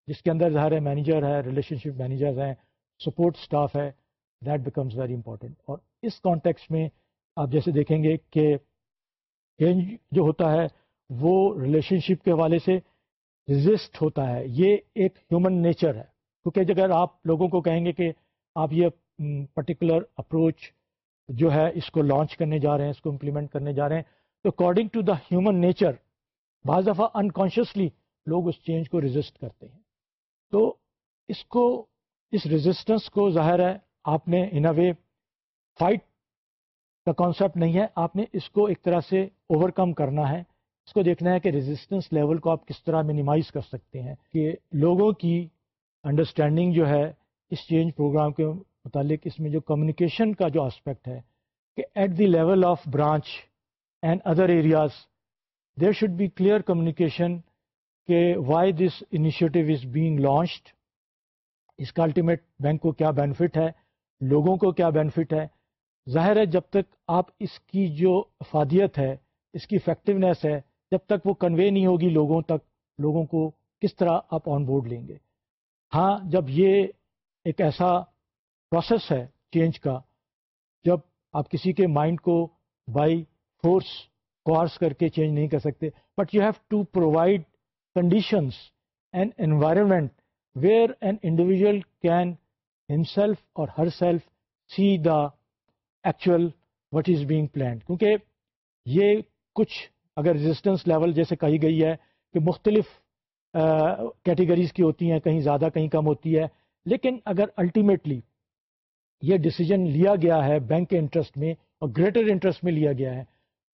A: جس کے اندر ظاہر ہے مینیجر ہے ریلیشن شپ مینیجر ہیں سپورٹ اسٹاف ہے دیٹ بیکمز ویری امپورٹنٹ اور اس کانٹیکس میں آپ جیسے دیکھیں گے کہ چینج جو ہوتا ہے وہ ریلیشن شپ کے حوالے سے رزسٹ ہوتا ہے۔ یہ ایک ہیومن نیچر ہے۔ کیونکہ اگر آپ لوگوں کو کہیں گے کہ آپ یہ پرٹیکولر اپروچ جو ہے اس کو لانچ کرنے جا رہے ہیں، اس کو امپلیمنٹ کرنے جا رہے ہیں، تو according to the human nature بعض دفعہ انکانشیسلی لوگ اس چینج کو رجسٹ کرتے ہیں۔ تو اس کو، اس رزسٹنس کو ظاہر ہے، آپ نے ان اے وے فائٹ کا کانسیپٹ نہیں ہے۔ آپ نے اس کو ایک طرح سے اوور کم کرنا ہے۔ اس کو دیکھنا ہے کہ ریزسٹنس لیول کو آپ کس طرح منیمائز کر سکتے ہیں۔ کہ لوگوں کی انڈرسٹینڈنگ جو ہے، اس چینج پروگرام کے متعلق، اس میں جو کمیونیکیشن کا جو آسپیکٹ ہے، کہ at the level of branch and other areas there should be clear communication کہ why this initiative is being launched اس کا الٹیمیٹ بینک کو کیا بینیفٹ ہے، لوگوں کو کیا بینیفٹ ہے۔ ظاہر ہے جب تک آپ اس کی جو افادیت ہے، اس کی افیکٹونیس ہے، جب تک وہ کنوے نہیں ہوگی لوگوں تک، لوگوں کو کس طرح آپ آن بورڈ لیں گے؟ ہاں جب یہ ایک ایسا پروسیس ہے چینج کا، جب آپ کسی کے مائنڈ کو بائی فورس کوارس کر کے چینج نہیں کر سکتے but you have to provide conditions and environment where an individual can himself or herself see the actual what is being planned کیونکہ یہ کچھ اگر رزسٹنس لیول جیسے کہی گئی ہے کہ مختلف کیٹیگریز کی ہوتی ہیں، کہیں زیادہ کہیں کم ہوتی ہے، لیکن اگر الٹیمیٹلی یہ ڈسیزن لیا گیا ہے بینک کے انٹرسٹ میں اور گریٹر انٹرسٹ میں لیا گیا ہے،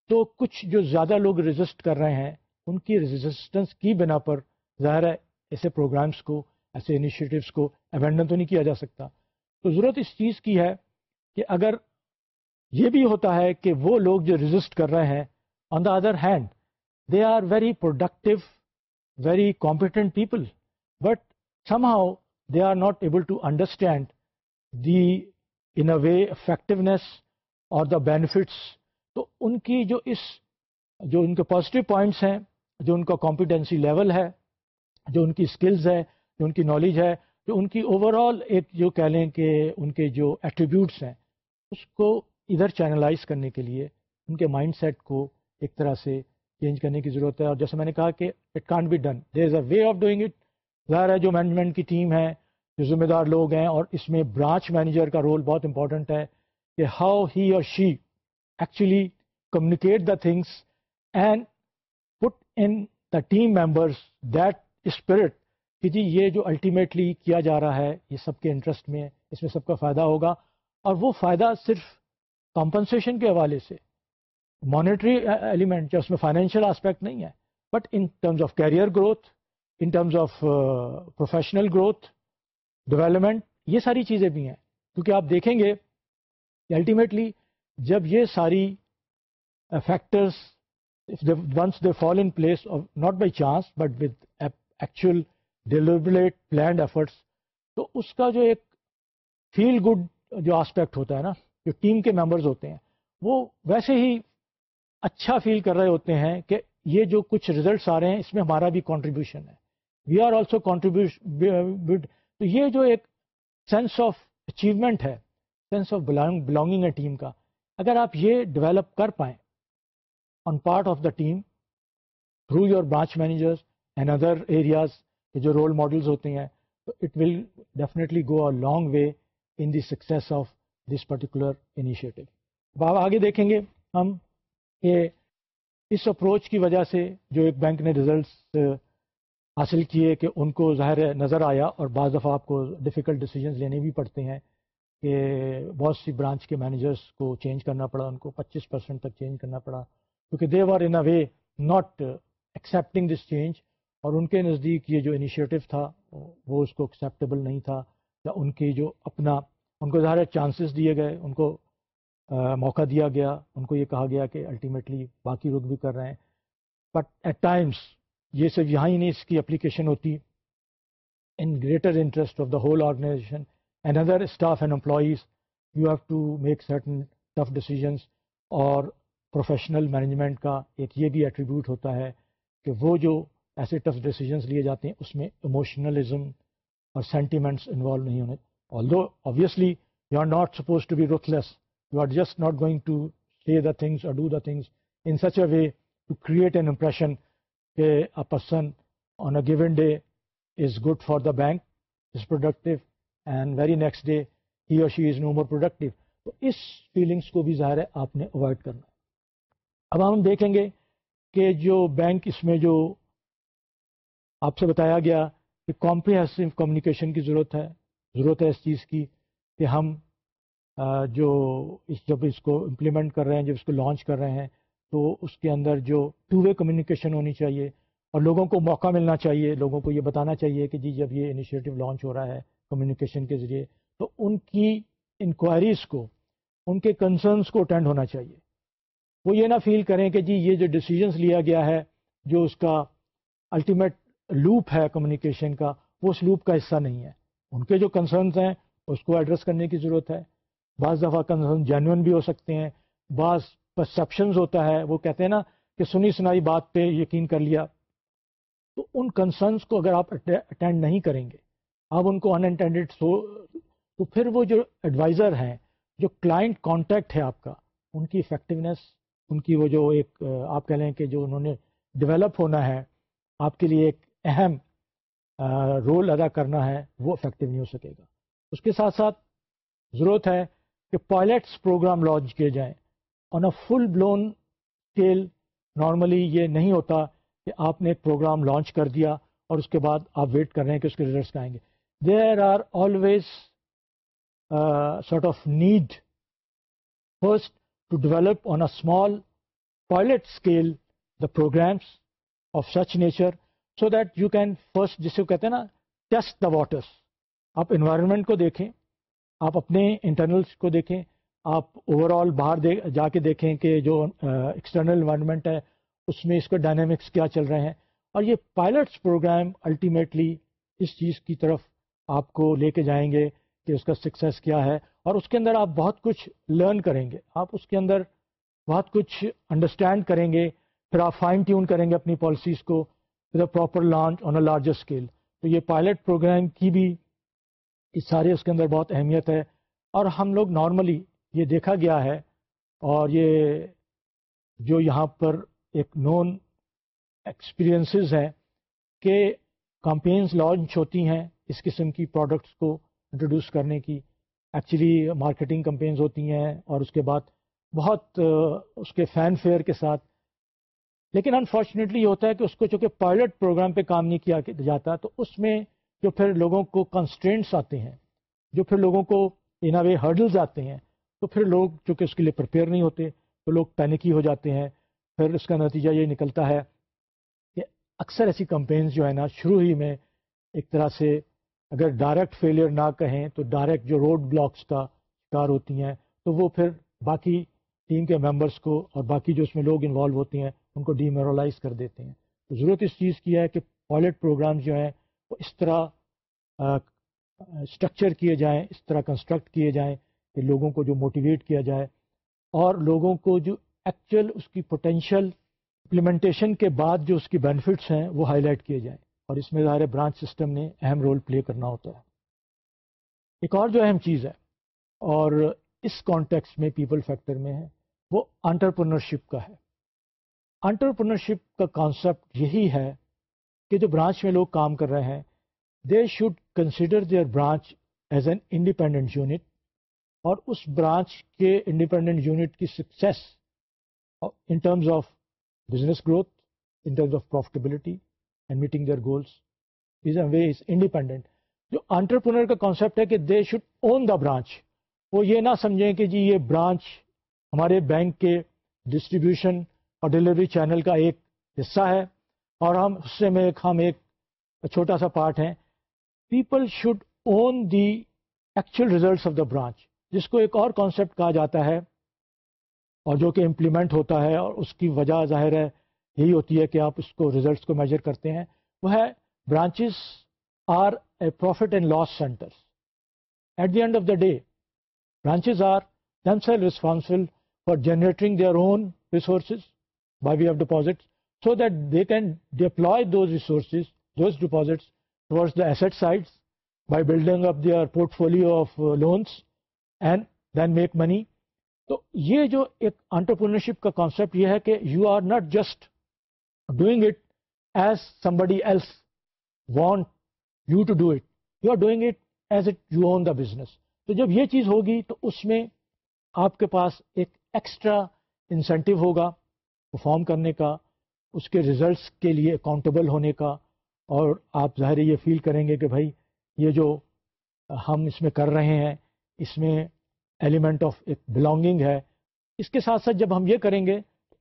A: تو کچھ جو زیادہ لوگ رجسٹ کر رہے ہیں، ان کی رزسٹنس کی بنا پر ظاہر ہے ایسے پروگرامس کو، ایسے انیشیٹوس کو اوینڈن تو نہیں کیا جا سکتا۔ تو ضرورت اس چیز کی ہے کہ اگر یہ بھی ہوتا ہے کہ وہ لوگ جو رجسٹ کر رہے ہیں on the other hand they are very productive very competent people but somehow they are not able to understand the in a way effectiveness or the benefits تو ان کی جو اس، جو ان کے پازیٹیو پوائنٹس ہیں، جو ان کا کمپیٹنسی لیول ہے، جو ان کی اسکلز ہے جو ان کی نالج ہے، جو ان کی اوور آل ایک جو کہہ لیں کہ ان کے جو ایٹریبیوٹس ہیں، اس کو ادھر چینلائز کرنے کے لیے ان کے مائنڈ سیٹ کو ایک طرح سے چینج کرنے کی ضرورت ہے اور جیسے میں نے کہا کہ it can't be done there is a way of doing it ظاہر ہے جو مینجمنٹ کی ٹیم ہے جو ذمہ دار لوگ ہیں اور اس میں برانچ مینیجر کا رول بہت امپورٹنٹ ہے کہ how he or she actually communicate the things and put in the team members that spirit کہ جی یہ جو الٹیمیٹلی کیا جا رہا ہے، یہ سب کے انٹرسٹ میں، اس میں سب کا فائدہ ہوگا اور وہ فائدہ صرف کمپنسیشن کے حوالے سے مانیٹری ایلیمنٹ جو اس میں فائنینشیل آسپیکٹ نہیں ہے but in terms of career growth in terms of professional growth development یہ ساری چیزیں بھی ہیں۔ کیونکہ آپ دیکھیں گے کہ الٹیمیٹلی جب یہ ساری factors once they fall in place not by chance but with actual deliberate planned efforts تو اس کا جو ایک فیل گڈ جو آسپیکٹ ہوتا ہے نا جو ٹیم کے ممبرز ہوتے ہیں، وہ ویسے ہی اچھا فیل کر رہے ہوتے ہیں کہ یہ جو کچھ ریزلٹس آ رہے ہیں، اس میں ہمارا بھی کانٹریبیوشن ہے۔ وی آر آلسو کانٹریبیوٹ تو یہ جو ایک سینس آف اچیومنٹ ہے سینس آف بلانگنگ ہے ٹیم کا، اگر آپ یہ ڈیولپ کر پائیں on part of the team through your branch managers and other areas کہ جو رول ماڈلز ہوتے ہیں، تو it will definitely go a long way in the success of this particular initiative اب آپ آگے دیکھیں گے ہم کہ اس اپروچ کی وجہ سے جو ایک بینک نے ریزلٹس حاصل کیے کہ ان کو ظاہر نظر آیا اور بعض دفعہ آپ کو ڈیفیکلٹ ڈیسیجنز لینے بھی پڑتے ہیں کہ بہت سی برانچ کے مینیجرس کو چینج کرنا پڑا، ان کو پچیس پرسینٹ تک چینج کرنا پڑا، کیونکہ they are in a way not accepting this change اور ان کے نزدیک یہ جو انیشیٹو تھا وہ اس کو ایکسیپٹیبل نہیں تھا یا ان کی جو اپنا ان کو ظاہر چانسز دیے گئے، ان کو موقع دیا گیا، ان کو یہ کہا گیا کہ الٹیمیٹلی باقی لوگ بھی کر رہے ہیں۔ بٹ ایٹ ٹائمس یہ صرف یہاں ہی نہیں، اس کی اپلیکیشن ہوتی۔ In greater interest of the whole organisation and other staff and employees you have to make certain tough decisions اور پروفیشنل مینجمنٹ کا ایک یہ بھی ایٹریبیوٹ ہوتا ہے کہ وہ جو ایسے ٹف ڈیسیجنس لیے جاتے ہیں، اس میں ایموشنلزم اور سینٹیمنٹس انوالو نہیں ہونے۔ Although obviously you are not suppose to be ruthless you are just not going to see the things or do the things in such a way to create an impression کہ a person on a given day is good for the bank is productive and very next day he or she is know more productive تو اس feelings کو بھی ظاہر ہے آپ نے avoid کرنا۔ اب ہم دیکھیں گے کہ جو بینک اس میں جو آپ سے بتایا گیا کہ کمپریہنسو کمیونیکیشن کی ضرورت ہے ضرورت ہے اس چیز کی کہ ہم جو اس، جب اس کو امپلیمنٹ کر رہے ہیں، جب اس کو لانچ کر رہے ہیں، تو اس کے اندر جو ٹو وے کمیونیکیشن ہونی چاہیے اور لوگوں کو موقع ملنا چاہیے، لوگوں کو یہ بتانا چاہیے کہ جی جب یہ انیشیٹو لانچ ہو رہا ہے کمیونیکیشن کے ذریعے، تو ان کی انکوائریز کو، ان کے کنسرنس کو اٹینڈ ہونا چاہیے۔ وہ یہ نہ فیل کریں کہ جی یہ جو ڈیسیجنس لیا گیا ہے، جو اس کا الٹیمیٹ لوپ ہے کمیونیکیشن کا، وہ اس لوپ کا حصہ نہیں ہے۔ ان کے جو کنسرنس ہیں، اس کو ایڈریس کرنے کی ضرورت ہے۔ بعض دفعہ کنسرن جینون بھی ہو سکتے ہیں۔ بعض پرسپشنز ہوتا ہے۔ وہ کہتے ہیں نا کہ سنی سنائی بات پہ یقین کر لیا۔ تو ان کنسرنس کو اگر آپ اٹینڈ نہیں کریں گے، آپ ان کو انٹینڈیڈ سو، تو پھر وہ جو ایڈوائزر ہیں، جو کلائنٹ کانٹیکٹ ہے آپ کا، ان کی افیکٹونیس ان کی وہ جو ایک، آپ کہہ لیں کہ جو انہوں نے ڈیولپ ہونا ہے، آپ کے لیے ایک اہم رول ادا کرنا ہے، وہ افیکٹو نہیں ہو سکے گا۔ اس کے ساتھ ساتھ ضرورت ہے کہ پائلٹس پروگرام لانچ کیے جائیں۔ On a full blown scale normally یہ نہیں ہوتا کہ آپ نے ایک پروگرام لانچ کر دیا اور اس کے بعد آپ ویٹ کر رہے ہیں کہ اس کے ریزلٹس آئیں گے۔ There are always sort of need first to develop on a small pilot scale the programmes of such nature so that you can first جس کو کہتے ہیں نا ٹیسٹ دا واٹرس آپ انوائرمنٹ کو دیکھیں، آپ اپنے انٹرنلس کو دیکھیں، آپ اوور آل باہر جا کے دیکھیں کہ جو ایکسٹرنل انوائرمنٹ ہے، اس میں اس کے ڈائنامکس کیا چل رہے ہیں۔ اور یہ پائلٹس پروگرام الٹیمیٹلی اس چیز کی طرف آپ کو لے کے جائیں گے کہ اس کا سکسیس کیا ہے۔ اور اس کے اندر آپ بہت کچھ لرن کریں گے۔ آپ اس کے اندر بہت کچھ انڈرسٹینڈ کریں گے، پھر آپ فائن ٹیون کریں گے اپنی پالیسیز کو۔ Proper launch on a larger scale تو یہ پائلٹ پروگرام کی بھی اس سارے اس کے اندر بہت اہمیت ہے اور ہم لوگ نارملی یہ دیکھا گیا ہے اور یہ جو یہاں پر ایک نون ایکسپیرئنسز ہیں کہ کمپینز لانچ ہوتی ہیں اس قسم کی پروڈکٹس کو انٹروڈیوس کرنے کی. ایکچولی مارکیٹنگ کمپینز ہوتی ہیں اور اس کے بعد بہت، اس کے فین فیئر کے ساتھ لیکن انفارچونیٹلی یہ ہوتا ہے کہ اس کو چونکہ پائلٹ پروگرام پہ کام نہیں کیا جاتا تو اس میں جو پھر لوگوں کو کنسٹرینٹس آتے ہیں، جو پھر لوگوں کو ان وے ہرڈلز آتے ہیں، تو پھر لوگ چونکہ اس کے لیے پریپیئر نہیں ہوتے تو لوگ پینکی ہو جاتے ہیں۔ پھر اس کا نتیجہ یہ نکلتا ہے کہ اکثر ایسی کمپینز جو ہے نا، شروع ہی میں ایک طرح سے اگر ڈائریکٹ فیلئر نہ کہیں تو ڈائریکٹ جو روڈ بلاکس کا شکار ہوتی ہیں تو وہ پھر باقی ٹیم کے ممبرس کو اور باقی جو اس میں لوگ انوالو ہوتے ہیں ان کو ڈی میرولائز کر دیتے ہیں۔ تو ضرورت اس چیز کی ہے کہ پائلٹ پروگرام جو ہیں، وہ اس طرح اسٹرکچر کیے جائیں، اس طرح کنسٹرکٹ کیے جائیں کہ لوگوں کو جو موٹیویٹ کیا جائے اور لوگوں کو جو ایکچوئل اس کی پوٹینشیل امپلیمنٹیشن کے بعد جو اس کی بینیفٹس ہیں، وہ ہائی لائٹ کیے جائیں۔ اور اس میں ظاہر برانچ سسٹم نے اہم رول پلے کرنا ہوتا ہے۔ ایک اور جو اہم چیز ہے، اور اس کانٹیکس میں پیپل فیکٹر میں ہے، وہ انٹرپرنرشپ کا ہے۔ انٹرپرنرشپ کا کانسیپٹ یہی ہے کہ جو برانچ میں لوگ کام کر رہے ہیں they should consider their branch as an independent unit اور اس برانچ کے انڈیپینڈنٹ یونٹ کی success in terms of business growth in terms of profitability and meeting their goals as a way as independent جو entrepreneur کا concept ہے کہ they should own the branch وہ یہ نہ سمجھیں کہ جی یہ برانچ ہمارے بینک کے ڈسٹریبیوشن اور ڈلیوری چینل کا ایک حصہ ہے اور ہم اس سے میں ایک ہم ایک چھوٹا سا پارٹ ہیں۔ People should own the actual results of the branch جس کو ایک اور کانسیپٹ کہا جاتا ہے اور جو کہ امپلیمنٹ ہوتا ہے اور اس کی وجہ ظاہر ہے، یہی ہوتی ہے کہ آپ اس کو ریزلٹس کو میجر کرتے ہیں۔ وہ ہے branches are a profit and loss centres at the end of the day branches are themselves responsible for generating their own resources by way of deposit so that they can deploy those resources those deposits towards the asset sides by building up their portfolio of loans and then make money تو یہ جو ایک entrepreneurship کا concept یہ ہے کہ you are not just doing it as somebody else want you to do it you are doing it as it you own the business تو جب یہ چیز ہوگی تو اس میں آپ کے پاس ایک ایکسٹرا انسینٹو ہوگا پرفارم کرنے کا، اس کے ریزلٹس کے لیے اکاؤنٹیبل ہونے کا، اور آپ ظاہر یہ فیل کریں گے کہ بھائی یہ جو ہم اس میں کر رہے ہیں، اس میں ایلیمنٹ آف ایک بلانگنگ ہے۔ اس کے ساتھ ساتھ جب ہم یہ کریں گے،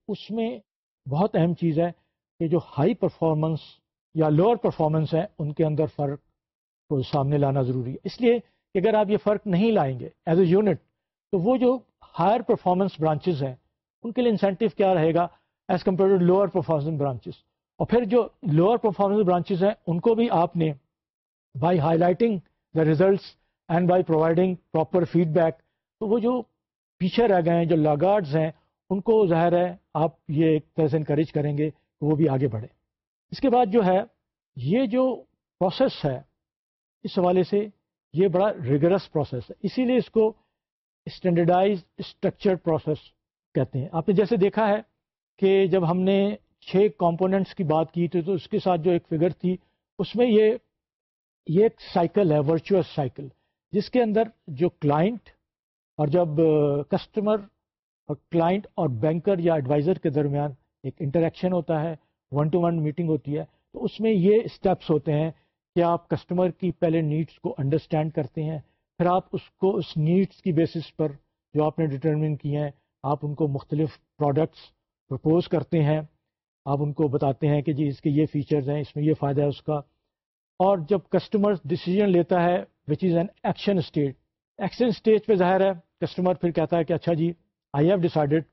A: اس میں بہت اہم چیز ہے کہ جو ہائی پرفارمنس یا لوور پرفارمنس ہیں، ان کے اندر فرق کو سامنے لانا ضروری ہے۔ اس لیے کہ اگر آپ یہ فرق نہیں لائیں گے ایز اے یونٹ تو وہ جو ہائر پرفارمنس برانچز ہیں، ان کے لیے انسینٹیو کیا رہے گا؟ As compare to lower performance branches اور پھر جو لوور پرفارمنس برانچز ہیں، ان کو بھی آپ نے by highlighting the results and by providing proper feedback تو وہ جو پیچھے رہ گئے ہیں، جو لاگارڈز ہیں، ان کو ظاہر ہے آپ یہ ایک طرح سے انکریج کریں گے کہ وہ بھی آگے بڑھے اس کے بعد جو ہے، یہ جو پروسیس ہے، اس حوالے سے یہ بڑا ریگرس پروسیس ہے۔ اسی لیے اس کو اسٹینڈرڈائز اسٹرکچر پروسیس کہتے ہیں۔ آپ نے جیسے دیکھا ہے کہ جب ہم نے چھ کمپوننٹس کی بات کی تھی تو اس کے ساتھ جو ایک فگر تھی، اس میں یہ یہ ایک سائیکل ہے ورچوئس سائیکل جس کے اندر جو کلائنٹ اور جب کسٹمر اور کلائنٹ اور بینکر یا ایڈوائزر کے درمیان ایک انٹریکشن ہوتا ہے ون ٹو ون میٹنگ ہوتی ہے، تو اس میں یہ اسٹیپس ہوتے ہیں کہ آپ کسٹمر کی پہلے نیڈس کو انڈرسٹینڈ کرتے ہیں، پھر آپ اس کو، اس نیڈس کی بیسس پر جو آپ نے ڈٹرمن کی ہیں، آپ ان کو مختلف پروڈکٹس پرپوز کرتے ہیں، آپ ان کو بتاتے ہیں کہ جی اس کے یہ فیچرز ہیں، اس میں یہ فائدہ ہے اس کا۔ اور جب کسٹمر ڈسیزن لیتا ہے which is an action stage action stage پہ ظاہر ہے کسٹمر پھر کہتا ہے کہ اچھا جی I have decided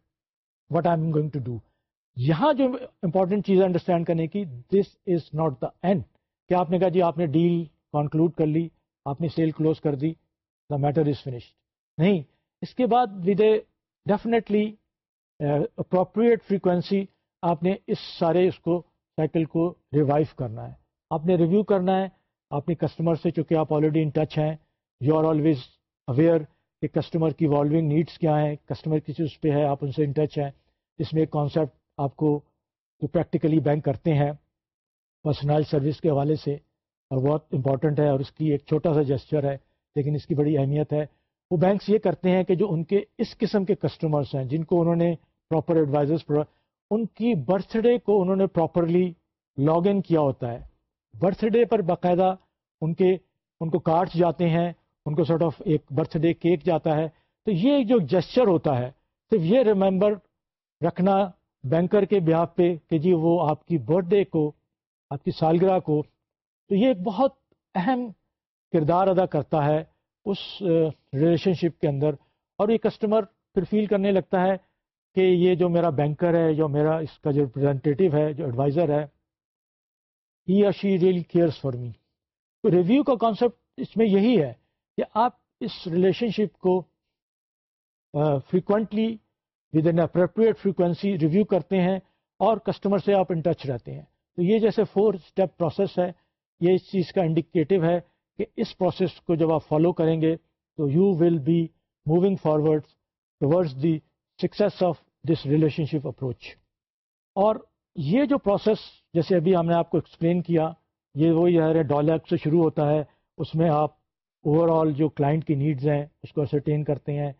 A: what I am going to do یہاں جو امپورٹنٹ چیز ہے انڈرسٹینڈ کرنے کی دس از ناٹ دا اینڈ کیا آپ نے کہا جی آپ نے ڈیل کنکلوڈ کر لی، آپ نے سیل کلوز کر دی دا میٹر از فنشڈ نہیں، اس کے بعد with a definitely appropriate frequency آپ نے اس سارے اس کو سائیکل کو ریوائو کرنا ہے۔ آپ نے ریویو کرنا ہے۔ اپنی کسٹمر سے چونکہ آپ آلریڈی ان ٹچ ہیں یو آر آلویز اویئر کہ کسٹمر کی والونگ نیڈس کیا ہیں کسٹمر کس چیز پہ ہے، آپ ان سے ان ٹچ ہیں۔ اس میں ایک کانسیپٹ آپ کو جو پریکٹیکلی بینک کرتے ہیں پرسنل سروس کے حوالے سے۔ اور بہت امپورٹنٹ ہے اور اس کی ایک چھوٹا سا جسچر ہے، لیکن اس کی بڑی اہمیت ہے۔ وہ بینکس یہ کرتے ہیں کہ جو ان کے اس قسم کے کسٹمرس ہیں، جن کو انہوں نے پراپر ایڈوائزرس ان کی برتھ ڈے کو انہوں نے پراپرلی لاگ ان کیا ہوتا ہے۔ برتھ ڈے پر باقاعدہ ان کے، ان کو کارڈس جاتے ہیں، ان کو سارٹ آف ایک برتھ ڈے کیک جاتا ہے۔ تو یہ جو جسچر ہوتا ہے، صرف یہ ریممبر رکھنا بینکر کے بیاہ پہ کہ جی وہ آپ کی برتھ ڈے کو، آپ کی سالگرہ کو، تو یہ ایک بہت اہم کردار ادا کرتا ہے اس ریلیشن شپ کے اندر۔ اور یہ کسٹمر پھر فیل کرنے لگتا ہے کہ یہ جو میرا بینکر ہے جو میرا اس کا جو ریپرزینٹیو ہے، جو ایڈوائزر ہے ہی اور she really cares for me تو ریویو کا کانسیپٹ اس میں یہی ہے کہ آپ اس ریلیشن شپ کو frequently with an appropriate frequency review کرتے ہیں اور کسٹمر سے آپ ان ٹچ رہتے ہیں۔ تو یہ جیسے فور اسٹیپ پروسیس ہے۔ یہ اس چیز کا انڈیکیٹو ہے کہ اس پروسیس کو جب آپ فالو کریں گے تو you will be moving forward towards the success of this relationship approach اور یہ جو پروسیس جیسے ابھی ہم نے آپ کو ایکسپلین کیا، یہ وہی ہے ڈالیک سے شروع ہوتا ہے۔ اس میں آپ اوور آل جو کلائنٹ کی نیڈز ہیں، اس کو اسرٹین کرتے ہیں۔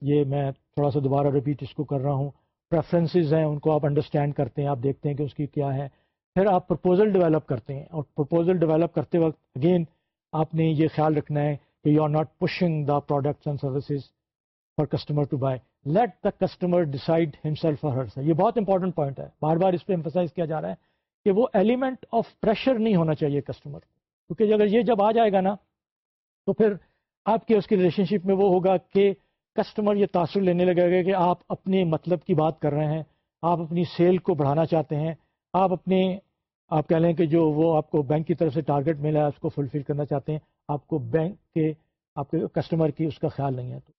A: یہ میں تھوڑا سا دوبارہ رپیٹ اس کو کر رہا ہوں۔ پریفرنسز ہیں، ان کو آپ انڈرسٹینڈ کرتے ہیں، آپ دیکھتے ہیں کہ اس کی کیا ہے۔ پھر آپ پرپوزل ڈیولپ کرتے ہیں۔ اور پرپوزل ڈیولپ کرتے وقت اگین آپ نے یہ خیال رکھنا ہے کہ you are not pushing the products and services for customer to buy let the customer decide himself for her یہ بہت امپورٹنٹ پوائنٹ ہے۔ بار بار اس پہ امفسائز کیا جا رہا ہے کہ وہ ایلیمنٹ آف پریشر نہیں ہونا چاہیے کسٹمر کیونکہ اگر یہ جب آ جائے گا نا، تو پھر آپ کے اس کی ریلیشن شپ میں وہ ہوگا کہ کسٹمر یہ تاثر لینے لگے گا کہ آپ اپنے مطلب کی بات کر رہے ہیں، آپ اپنی سیل کو بڑھانا چاہتے ہیں، آپ اپنے، آپ کہہ لیں کہ جو وہ آپ کو بینک کی طرف سے ٹارگیٹ ملا ہے، اس کو فلفل کرنا چاہتے ہیں، آپ کو بینک کے، آپ کے کسٹمر کی اس کا خیال نہیں ہے۔ تو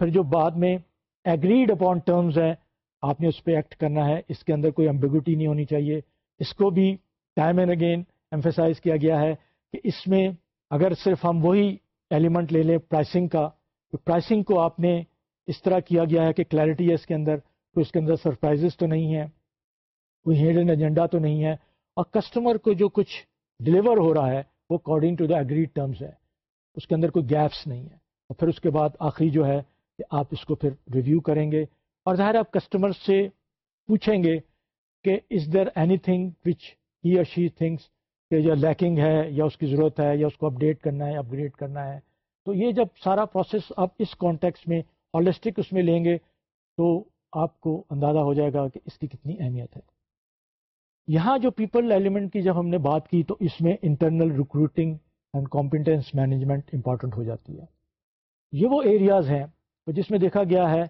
A: پھر جو بعد میں ایگریڈ اپون ٹرمز ہیں، آپ نے اس پہ ایکٹ کرنا ہے، اس کے اندر کوئی امبیگوٹی نہیں ہونی چاہیے۔ اس کو بھی ٹائم اینڈ اگین ایمفیسائز کیا گیا ہے کہ اس میں اگر صرف ہم وہی ایلیمنٹ لے لیں پرائسنگ کا، تو پرائسنگ کو آپ نے اس طرح کیا گیا ہے کہ کلیئرٹی ہے اس کے اندر، تو اس کے اندر سرپرائزز تو نہیں ہے کوئی ہیڈن ایجنڈا تو نہیں ہے اور کسٹمر کو جو کچھ ڈلیور ہو رہا ہے، وہ according to the agreed terms ہے۔ اس کے اندر کوئی گیپس نہیں ہے اور پھر اس کے بعد آخری جو ہے کہ آپ اس کو پھر ریویو کریں گے اور ظاہر آپ کسٹمر سے پوچھیں گے کہ از دیر اینی تھنگ وچ ہی اور شی تھنگس کہ یا لیکنگ ہے یا اس کی ضرورت ہے یا اس کو اپڈیٹ کرنا ہے اپ گریڈ کرنا ہے۔ تو یہ جب سارا پروسیس آپ اس کانٹیکس میں ہالسٹک اس میں لیں گے تو آپ کو اندازہ ہو جائے گا کہ اس کی کتنی اہمیت ہے۔ یہاں جو پیپل ایلیمنٹ کی جب ہم نے بات کی تو اس میں internal recruiting and competence management important ہو جاتی ہے۔ یہ وہ ایریاز ہیں جس میں دیکھا گیا ہے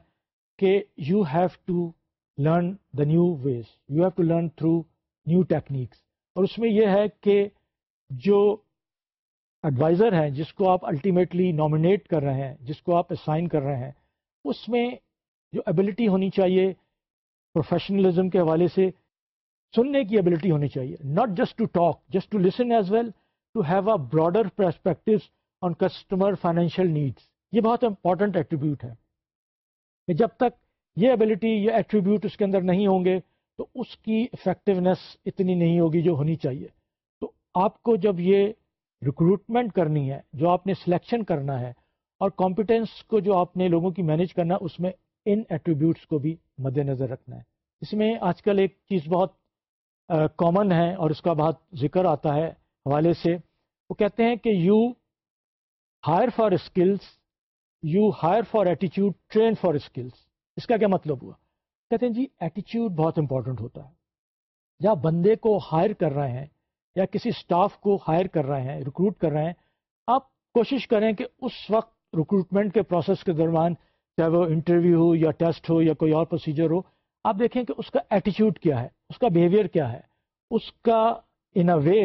A: کہ you have to learn the new ways you have to learn through new techniques اور اس میں یہ ہے کہ جو ایڈوائزر ہیں، جس کو آپ الٹیمیٹلی نامنیٹ کر رہے ہیں، جس کو آپ اسائن کر رہے ہیں، اس میں جو ایبلٹی ہونی چاہیے پروفیشنلزم کے حوالے سے سننے کی ایبلٹی ہونی چاہیے. Not just to talk just to listen as well to have a broader perspective on customer financial needs یہ بہت امپورٹنٹ ایٹریبیوٹ ہے کہ جب تک یہ ایبلٹی یہ ایٹریبیوٹ اس کے اندر نہیں ہوں گے تو اس کی افیکٹونیس اتنی نہیں ہوگی جو ہونی چاہیے۔ تو آپ کو جب یہ ریکروٹمنٹ کرنی ہے، جو آپ نے سلیکشن کرنا ہے اور کمپیٹنس کو جو آپ نے لوگوں کی مینیج کرنا ہے، اس میں ان ایٹریبیوٹس کو بھی مد نظر رکھنا ہے۔ اس میں آج کل ایک چیز بہت کامن ہے اور اس کا بہت ذکر آتا ہے حوالے سے۔ وہ کہتے ہیں کہ you hire for skills you hire for ایٹیچیوڈ train for skills اس کا کیا مطلب ہوا؟ کہتے ہیں جی ایٹیچیوڈ بہت امپورٹنٹ ہوتا ہے۔ جب بندے کو ہائر کر رہے ہیں، یا کسی اسٹاف کو ہائر کر رہے ہیں ریکروٹ کر رہے ہیں، آپ کوشش کریں کہ اس وقت ریکروٹمنٹ کے پروسیس کے دوران چاہے وہ انٹرویو ہو یا ٹیسٹ ہو یا کوئی اور پروسیجر ہو، آپ دیکھیں کہ اس کا ایٹیچیوڈ کیا ہے، اس کا بیہیویئر کیا ہے، اس کا ان اے وے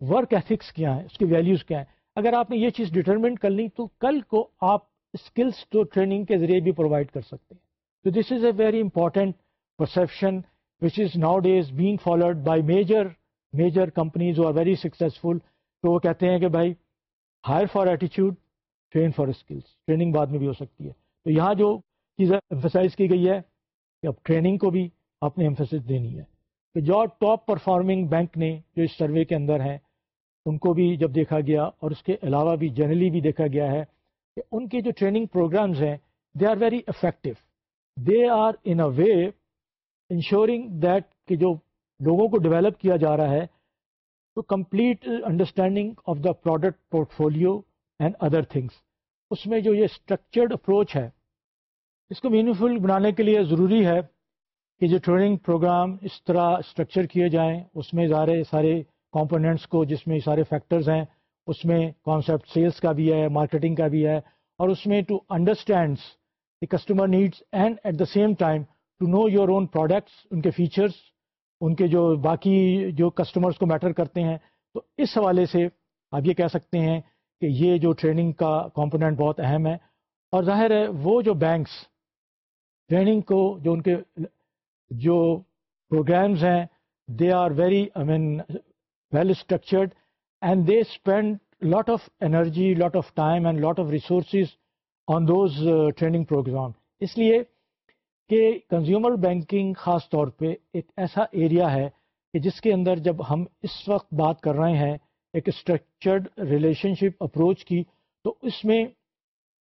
A: ورک ایتھکس کیا ہے، اس کی ویلیوز کیا ہیں۔ اگر آپ نے یہ چیز ڈٹرمنٹ کر لی تو کل کو آپ اسکلس تو ٹریننگ کے ذریعے بھی پرووائڈ کر سکتے ہیں۔ تو this is a very important perception which is nowadays being followed by major major companies are very successful تو وہ کہتے ہیں کہ بھائی ہائر فار ایٹیچیوڈ ٹرین فار اسکلس ٹریننگ بعد میں بھی ہو سکتی ہے۔ تو یہاں جو چیزیں ایمفسائز کی گئی ہے کہ اب ٹریننگ کو بھی آپ نے ایمفسس دینی ہے۔ کہ جو ٹاپ پرفارمنگ بینک نے جو اس سروے کے اندر ہیں ان کو بھی جب دیکھا گیا اور اس کے علاوہ بھی جنرلی بھی دیکھا گیا ہے کہ ان کے جو ٹریننگ پروگرامز ہیں they are very effective they are in a way ensuring that کہ جو لوگوں کو ڈیولپ کیا جا رہا ہے، تو complete understanding of the product portfolio and other things اس میں جو یہ اسٹرکچرڈ اپروچ ہے، اس کو میننگفل بنانے کے لیے ضروری ہے کہ جو ٹریننگ پروگرام اس طرح اسٹرکچر کیے جائیں، اس میں سارے سارے کمپوننٹس کو جس میں سارے فیکٹرز ہیں، اس میں کانسیپٹ سیلس کا بھی ہے مارکیٹنگ کا بھی ہے، اور اس میں to understands the customer needs and at the same time to know your own products ان کے فیچرس ان کے جو باقی جو کسٹمرس کو میٹر کرتے ہیں۔ تو اس حوالے سے آپ یہ کہہ سکتے ہیں کہ یہ جو ٹریننگ کا کمپوننٹ بہت اہم ہے۔ اور ظاہر ہے، وہ جو بینکس ٹریننگ کو، جو ان کے جو پروگرامز ہیں they are very I mean well structured and they spend lot of energy lot of time and lot of resources on those training program اس لیے کہ کنزیومر بینکنگ خاص طور پہ ایک ایسا ایریا ہے کہ جس کے اندر جب ہم اس وقت بات کر رہے ہیں، ایک اسٹرکچرڈ ریلیشن شپ اپروچ کی، تو اس میں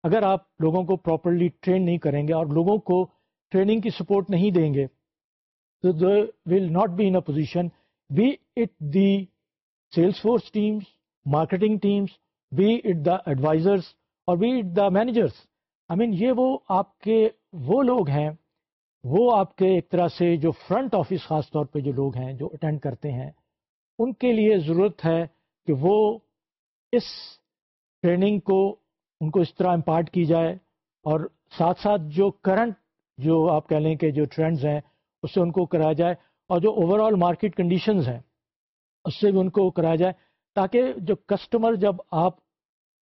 A: اگر آپ لوگوں کو پراپرلی ٹرین نہیں کریں گے اور لوگوں کو ٹریننگ کی سپورٹ نہیں دیں گے، تو they will not be in a position be it the sales force teams marketing teams be it the advisors اور be it the managers I mean یہ وہ آپ کے وہ لوگ ہیں، وہ آپ کے ایک طرح سے جو فرنٹ آفس خاص طور پہ جو لوگ ہیں، جو اٹینڈ کرتے ہیں، ان کے لیے ضرورت ہے کہ وہ اس ٹریننگ کو، ان کو اس طرح امپارٹ کی جائے اور ساتھ ساتھ جو کرنٹ جو آپ کہہ لیں کہ جو ٹرینڈز ہیں، اس سے ان کو کرایا جائے اور جو اوور آل مارکیٹ کنڈیشنز ہیں۔ اس سے بھی ان کو کرایا جائے تاکہ جو کسٹمر جب آپ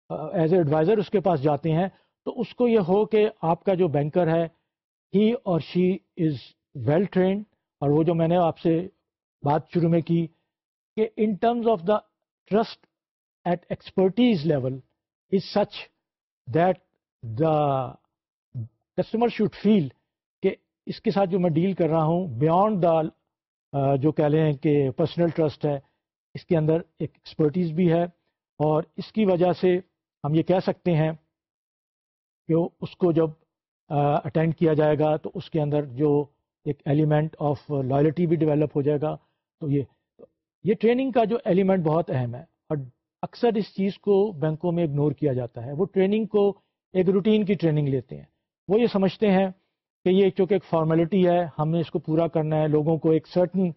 A: ایز اے ایڈوائزر اس کے پاس جاتے ہیں تو اس کو یہ ہو کہ آپ کا جو بینکر ہے ہی اور شی از ویل ٹرینڈ اور وہ جو میں نے آپ سے بات شروع میں کی کہ in terms of the trust at expertise level is such that the customer should feel کہ اس کے ساتھ جو میں ڈیل کر رہا ہوں بیانڈ دا جو کہہ لیں کہ پرسنل ٹرسٹ ہے، اس کے اندر ایک ایکسپرٹیز بھی ہے اور اس کی وجہ سے ہم یہ کہہ سکتے ہیں کہ اس کو جب اٹینڈ کیا جائے گا تو اس کے اندر جو ایک ایلیمنٹ آف لائلٹی بھی ڈیولپ ہو جائے گا۔ تو یہ یہ ٹریننگ کا جو ایلیمنٹ بہت اہم ہے اور اکثر اس چیز کو بینکوں میں اگنور کیا جاتا ہے۔ وہ ٹریننگ کو ایک روٹین کی ٹریننگ لیتے ہیں۔ وہ یہ سمجھتے ہیں کہ یہ چونکہ ایک فارمیلٹی ہے ہم نے اس کو پورا کرنا ہے، لوگوں کو ایک سرٹن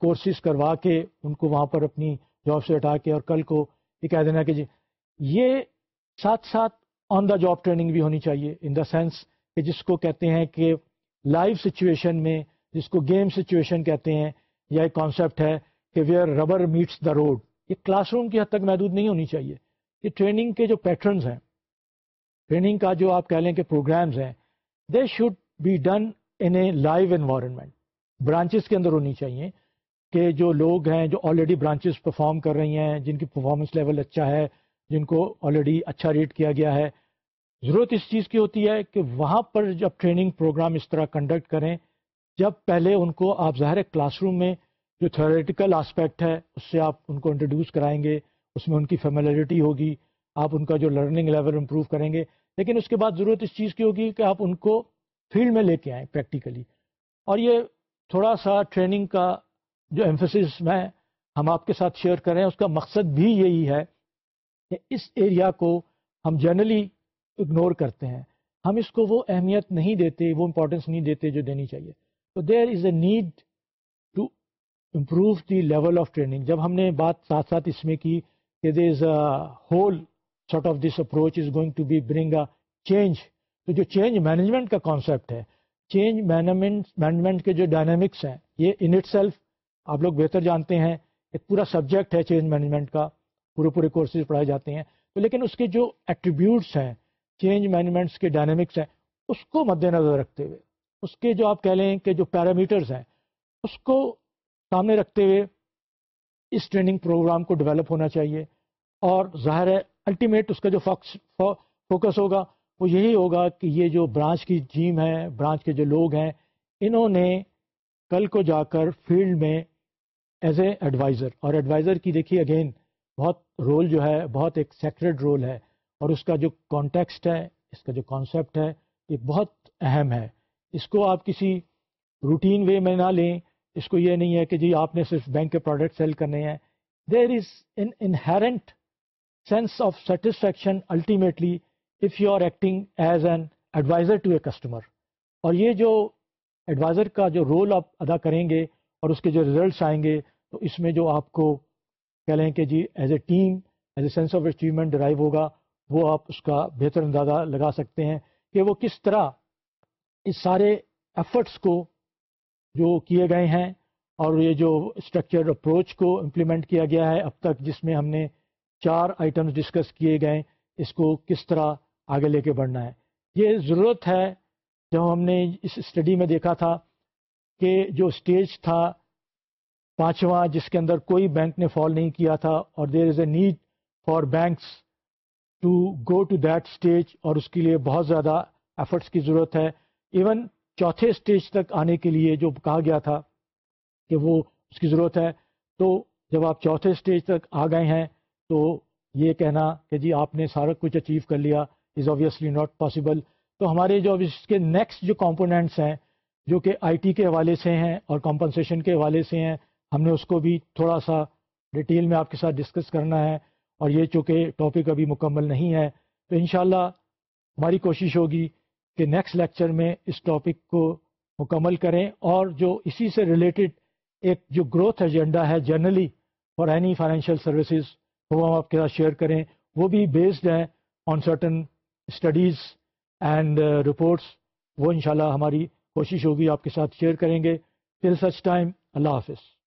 A: کورسز کروا کے ان کو وہاں پر اپنی جاب سے ہٹا کے اور کل کو یہ کہہ دینا کہ جی یہ ساتھ ساتھ آن دا جاب ٹریننگ بھی ہونی چاہیے ان دا سینس کہ جس کو کہتے ہیں کہ لائیو سچویشن میں، جس کو گیم سچویشن کہتے ہیں، یا ایک کانسیپٹ ہے کہ where rubber meets the road یہ کلاس روم کی حد تک محدود نہیں ہونی چاہیے۔ یہ ٹریننگ کے جو پیٹرنز ہیں ٹریننگ کا جو آپ کہہ لیں کہ پروگرامز ہیں they should be done in a live environment branches کے اندر ہونی چاہیے کہ جو لوگ ہیں جو آلریڈی برانچز پرفارم کر رہی ہیں، جن کی پرفارمنس لیول اچھا ہے، جن کو آلریڈی اچھا ریٹ کیا گیا ہے۔ ضرورت اس چیز کی ہوتی ہے کہ وہاں پر جب ٹریننگ پروگرام اس طرح کنڈکٹ کریں، جب پہلے ان کو آپ ظاہر کلاس روم میں جو تھیوریٹیکل آسپیکٹ ہے، اس سے آپ ان کو انٹروڈیوس کرائیں گے، اس میں ان کی فیملیرٹی ہوگی، آپ ان کا جو لرننگ لیول امپروو کریں گے۔ لیکن اس کے بعد ضرورت اس چیز کی ہوگی کہ آپ ان کو فیلڈ میں لے کے آئیں پریکٹیکلی اور یہ تھوڑا سا ٹریننگ کا جو ایمفسس میں ہم آپ کے ساتھ شیئر کریں، اس کا مقصد بھی یہی ہے کہ اس ایریا کو ہم جنرلی اگنور کرتے ہیں۔ ہم اس کو وہ اہمیت نہیں دیتے، وہ امپورٹنس نہیں دیتے جو دینی چاہیے۔ تو there is a need to improve the level of training جب ہم نے بات ساتھ ساتھ اس میں کی کہ there is a whole sort of this approach is going to be bring a change تو جو چینج مینجمنٹ کا کانسیپٹ ہے چینج مینجمنٹ مینجمنٹ کے جو ڈائنامکس ہیں، یہ ان اٹ سیلف آپ لوگ بہتر جانتے ہیں. ایک پورا سبجیکٹ ہے چینج مینجمنٹ کا. پورے پورے کورسز پڑھائے جاتے ہیں. تو لیکن اس کے جو ایٹریبیوٹس ہیں چینج مینجمنٹس کے ڈائنامکس ہیں، اس کو مد نظر رکھتے ہوئے، اس کے جو آپ کہہ لیں کہ جو پیرامیٹرز ہیں، اس کو سامنے رکھتے ہوئے اس ٹریننگ پروگرام کو ڈیولپ ہونا چاہیے. اور ظاہر ہے الٹیمیٹ اس کا جو فوکس ہوگا، وہ یہی ہوگا کہ یہ جو برانچ کی ٹیم ہے برانچ کے جو لوگ ہیں، انہوں نے کل کو جا کر فیلڈ میں ایز اے ایڈوائزر اور ایڈوائزر کی دیکھیے اگین بہت رول جو ہے، بہت ایک سیکریٹ رول ہے، اور اس کا جو کانٹیکسٹ ہے، اس کا جو کانسیپٹ ہے، یہ بہت اہم ہے۔ اس کو آپ کسی روٹین وے میں نہ لیں۔ اس کو یہ نہیں ہے کہ جی آپ نے صرف بینک کے پروڈکٹ سیل کرنے ہیں۔ There is an inherent sense of satisfaction ultimately if you are acting as an advisor to a customer اور یہ جو ایڈوائزر کا جو رول آپ ادا کریں گے اور اس کے جو ریزلٹس آئیں گے، تو اس میں جو آپ کو کہہ لیں کہ جی as a team as a sense of achievement drive ہوگا، وہ آپ اس کا بہتر اندازہ لگا سکتے ہیں کہ وہ کس طرح اس سارے ایفرٹس کو جو کیے گئے ہیں اور یہ جو اسٹرکچر اپروچ کو امپلیمنٹ کیا گیا ہے اب تک، جس میں ہم نے چار آئٹمس ڈسکس کیے گئے اس کو کس طرح آگے لے کے بڑھنا ہے؟ یہ ضرورت ہے، جب ہم نے اس اسٹڈی میں دیکھا تھا کہ جو اسٹیج تھا، پانچواں، جس کے اندر کوئی بینک نے فال نہیں کیا تھا، اور there is a need for banks to go to that stage اور اس کے لیے بہت زیادہ ایفرٹس کی ضرورت ہے۔ ایون چوتھے اسٹیج تک آنے کے لیے جو کہا گیا تھا کہ وہ اس کی ضرورت ہے۔ تو جب آپ چوتھے اسٹیج تک آ گئے ہیں تو یہ کہنا کہ جی آپ نے سارا کچھ اچیو کر لیا از آبویسلی ناٹ پاسبل تو ہمارے جو اس کے نیکسٹ جو کمپوننٹس ہیں، جو کہ آئی ٹی کے حوالے سے ہیں اور کمپنسیشن کے حوالے سے ہیں، ہم نے اس کو بھی تھوڑا سا ڈیٹیل میں آپ کے ساتھ ڈسکس کرنا ہے۔ اور یہ چونکہ ٹاپک ابھی مکمل نہیں ہے، تو انشاءاللہ ہماری کوشش ہوگی کہ نیکسٹ لیکچر میں اس ٹاپک کو مکمل کریں۔ اور جو اسی سے ریلیٹڈ ایک جو گروتھ ایجنڈا ہے generally for any financial services وہ ہم آپ کے ساتھ شیئر کریں۔ وہ بھی بیسڈ ہیں on certain studies and reports وہ انشاءاللہ ہماری کوشش ہوگی آپ کے ساتھ شیئر کریں گے۔ ٹل سچ ٹائم اللہ حافظ۔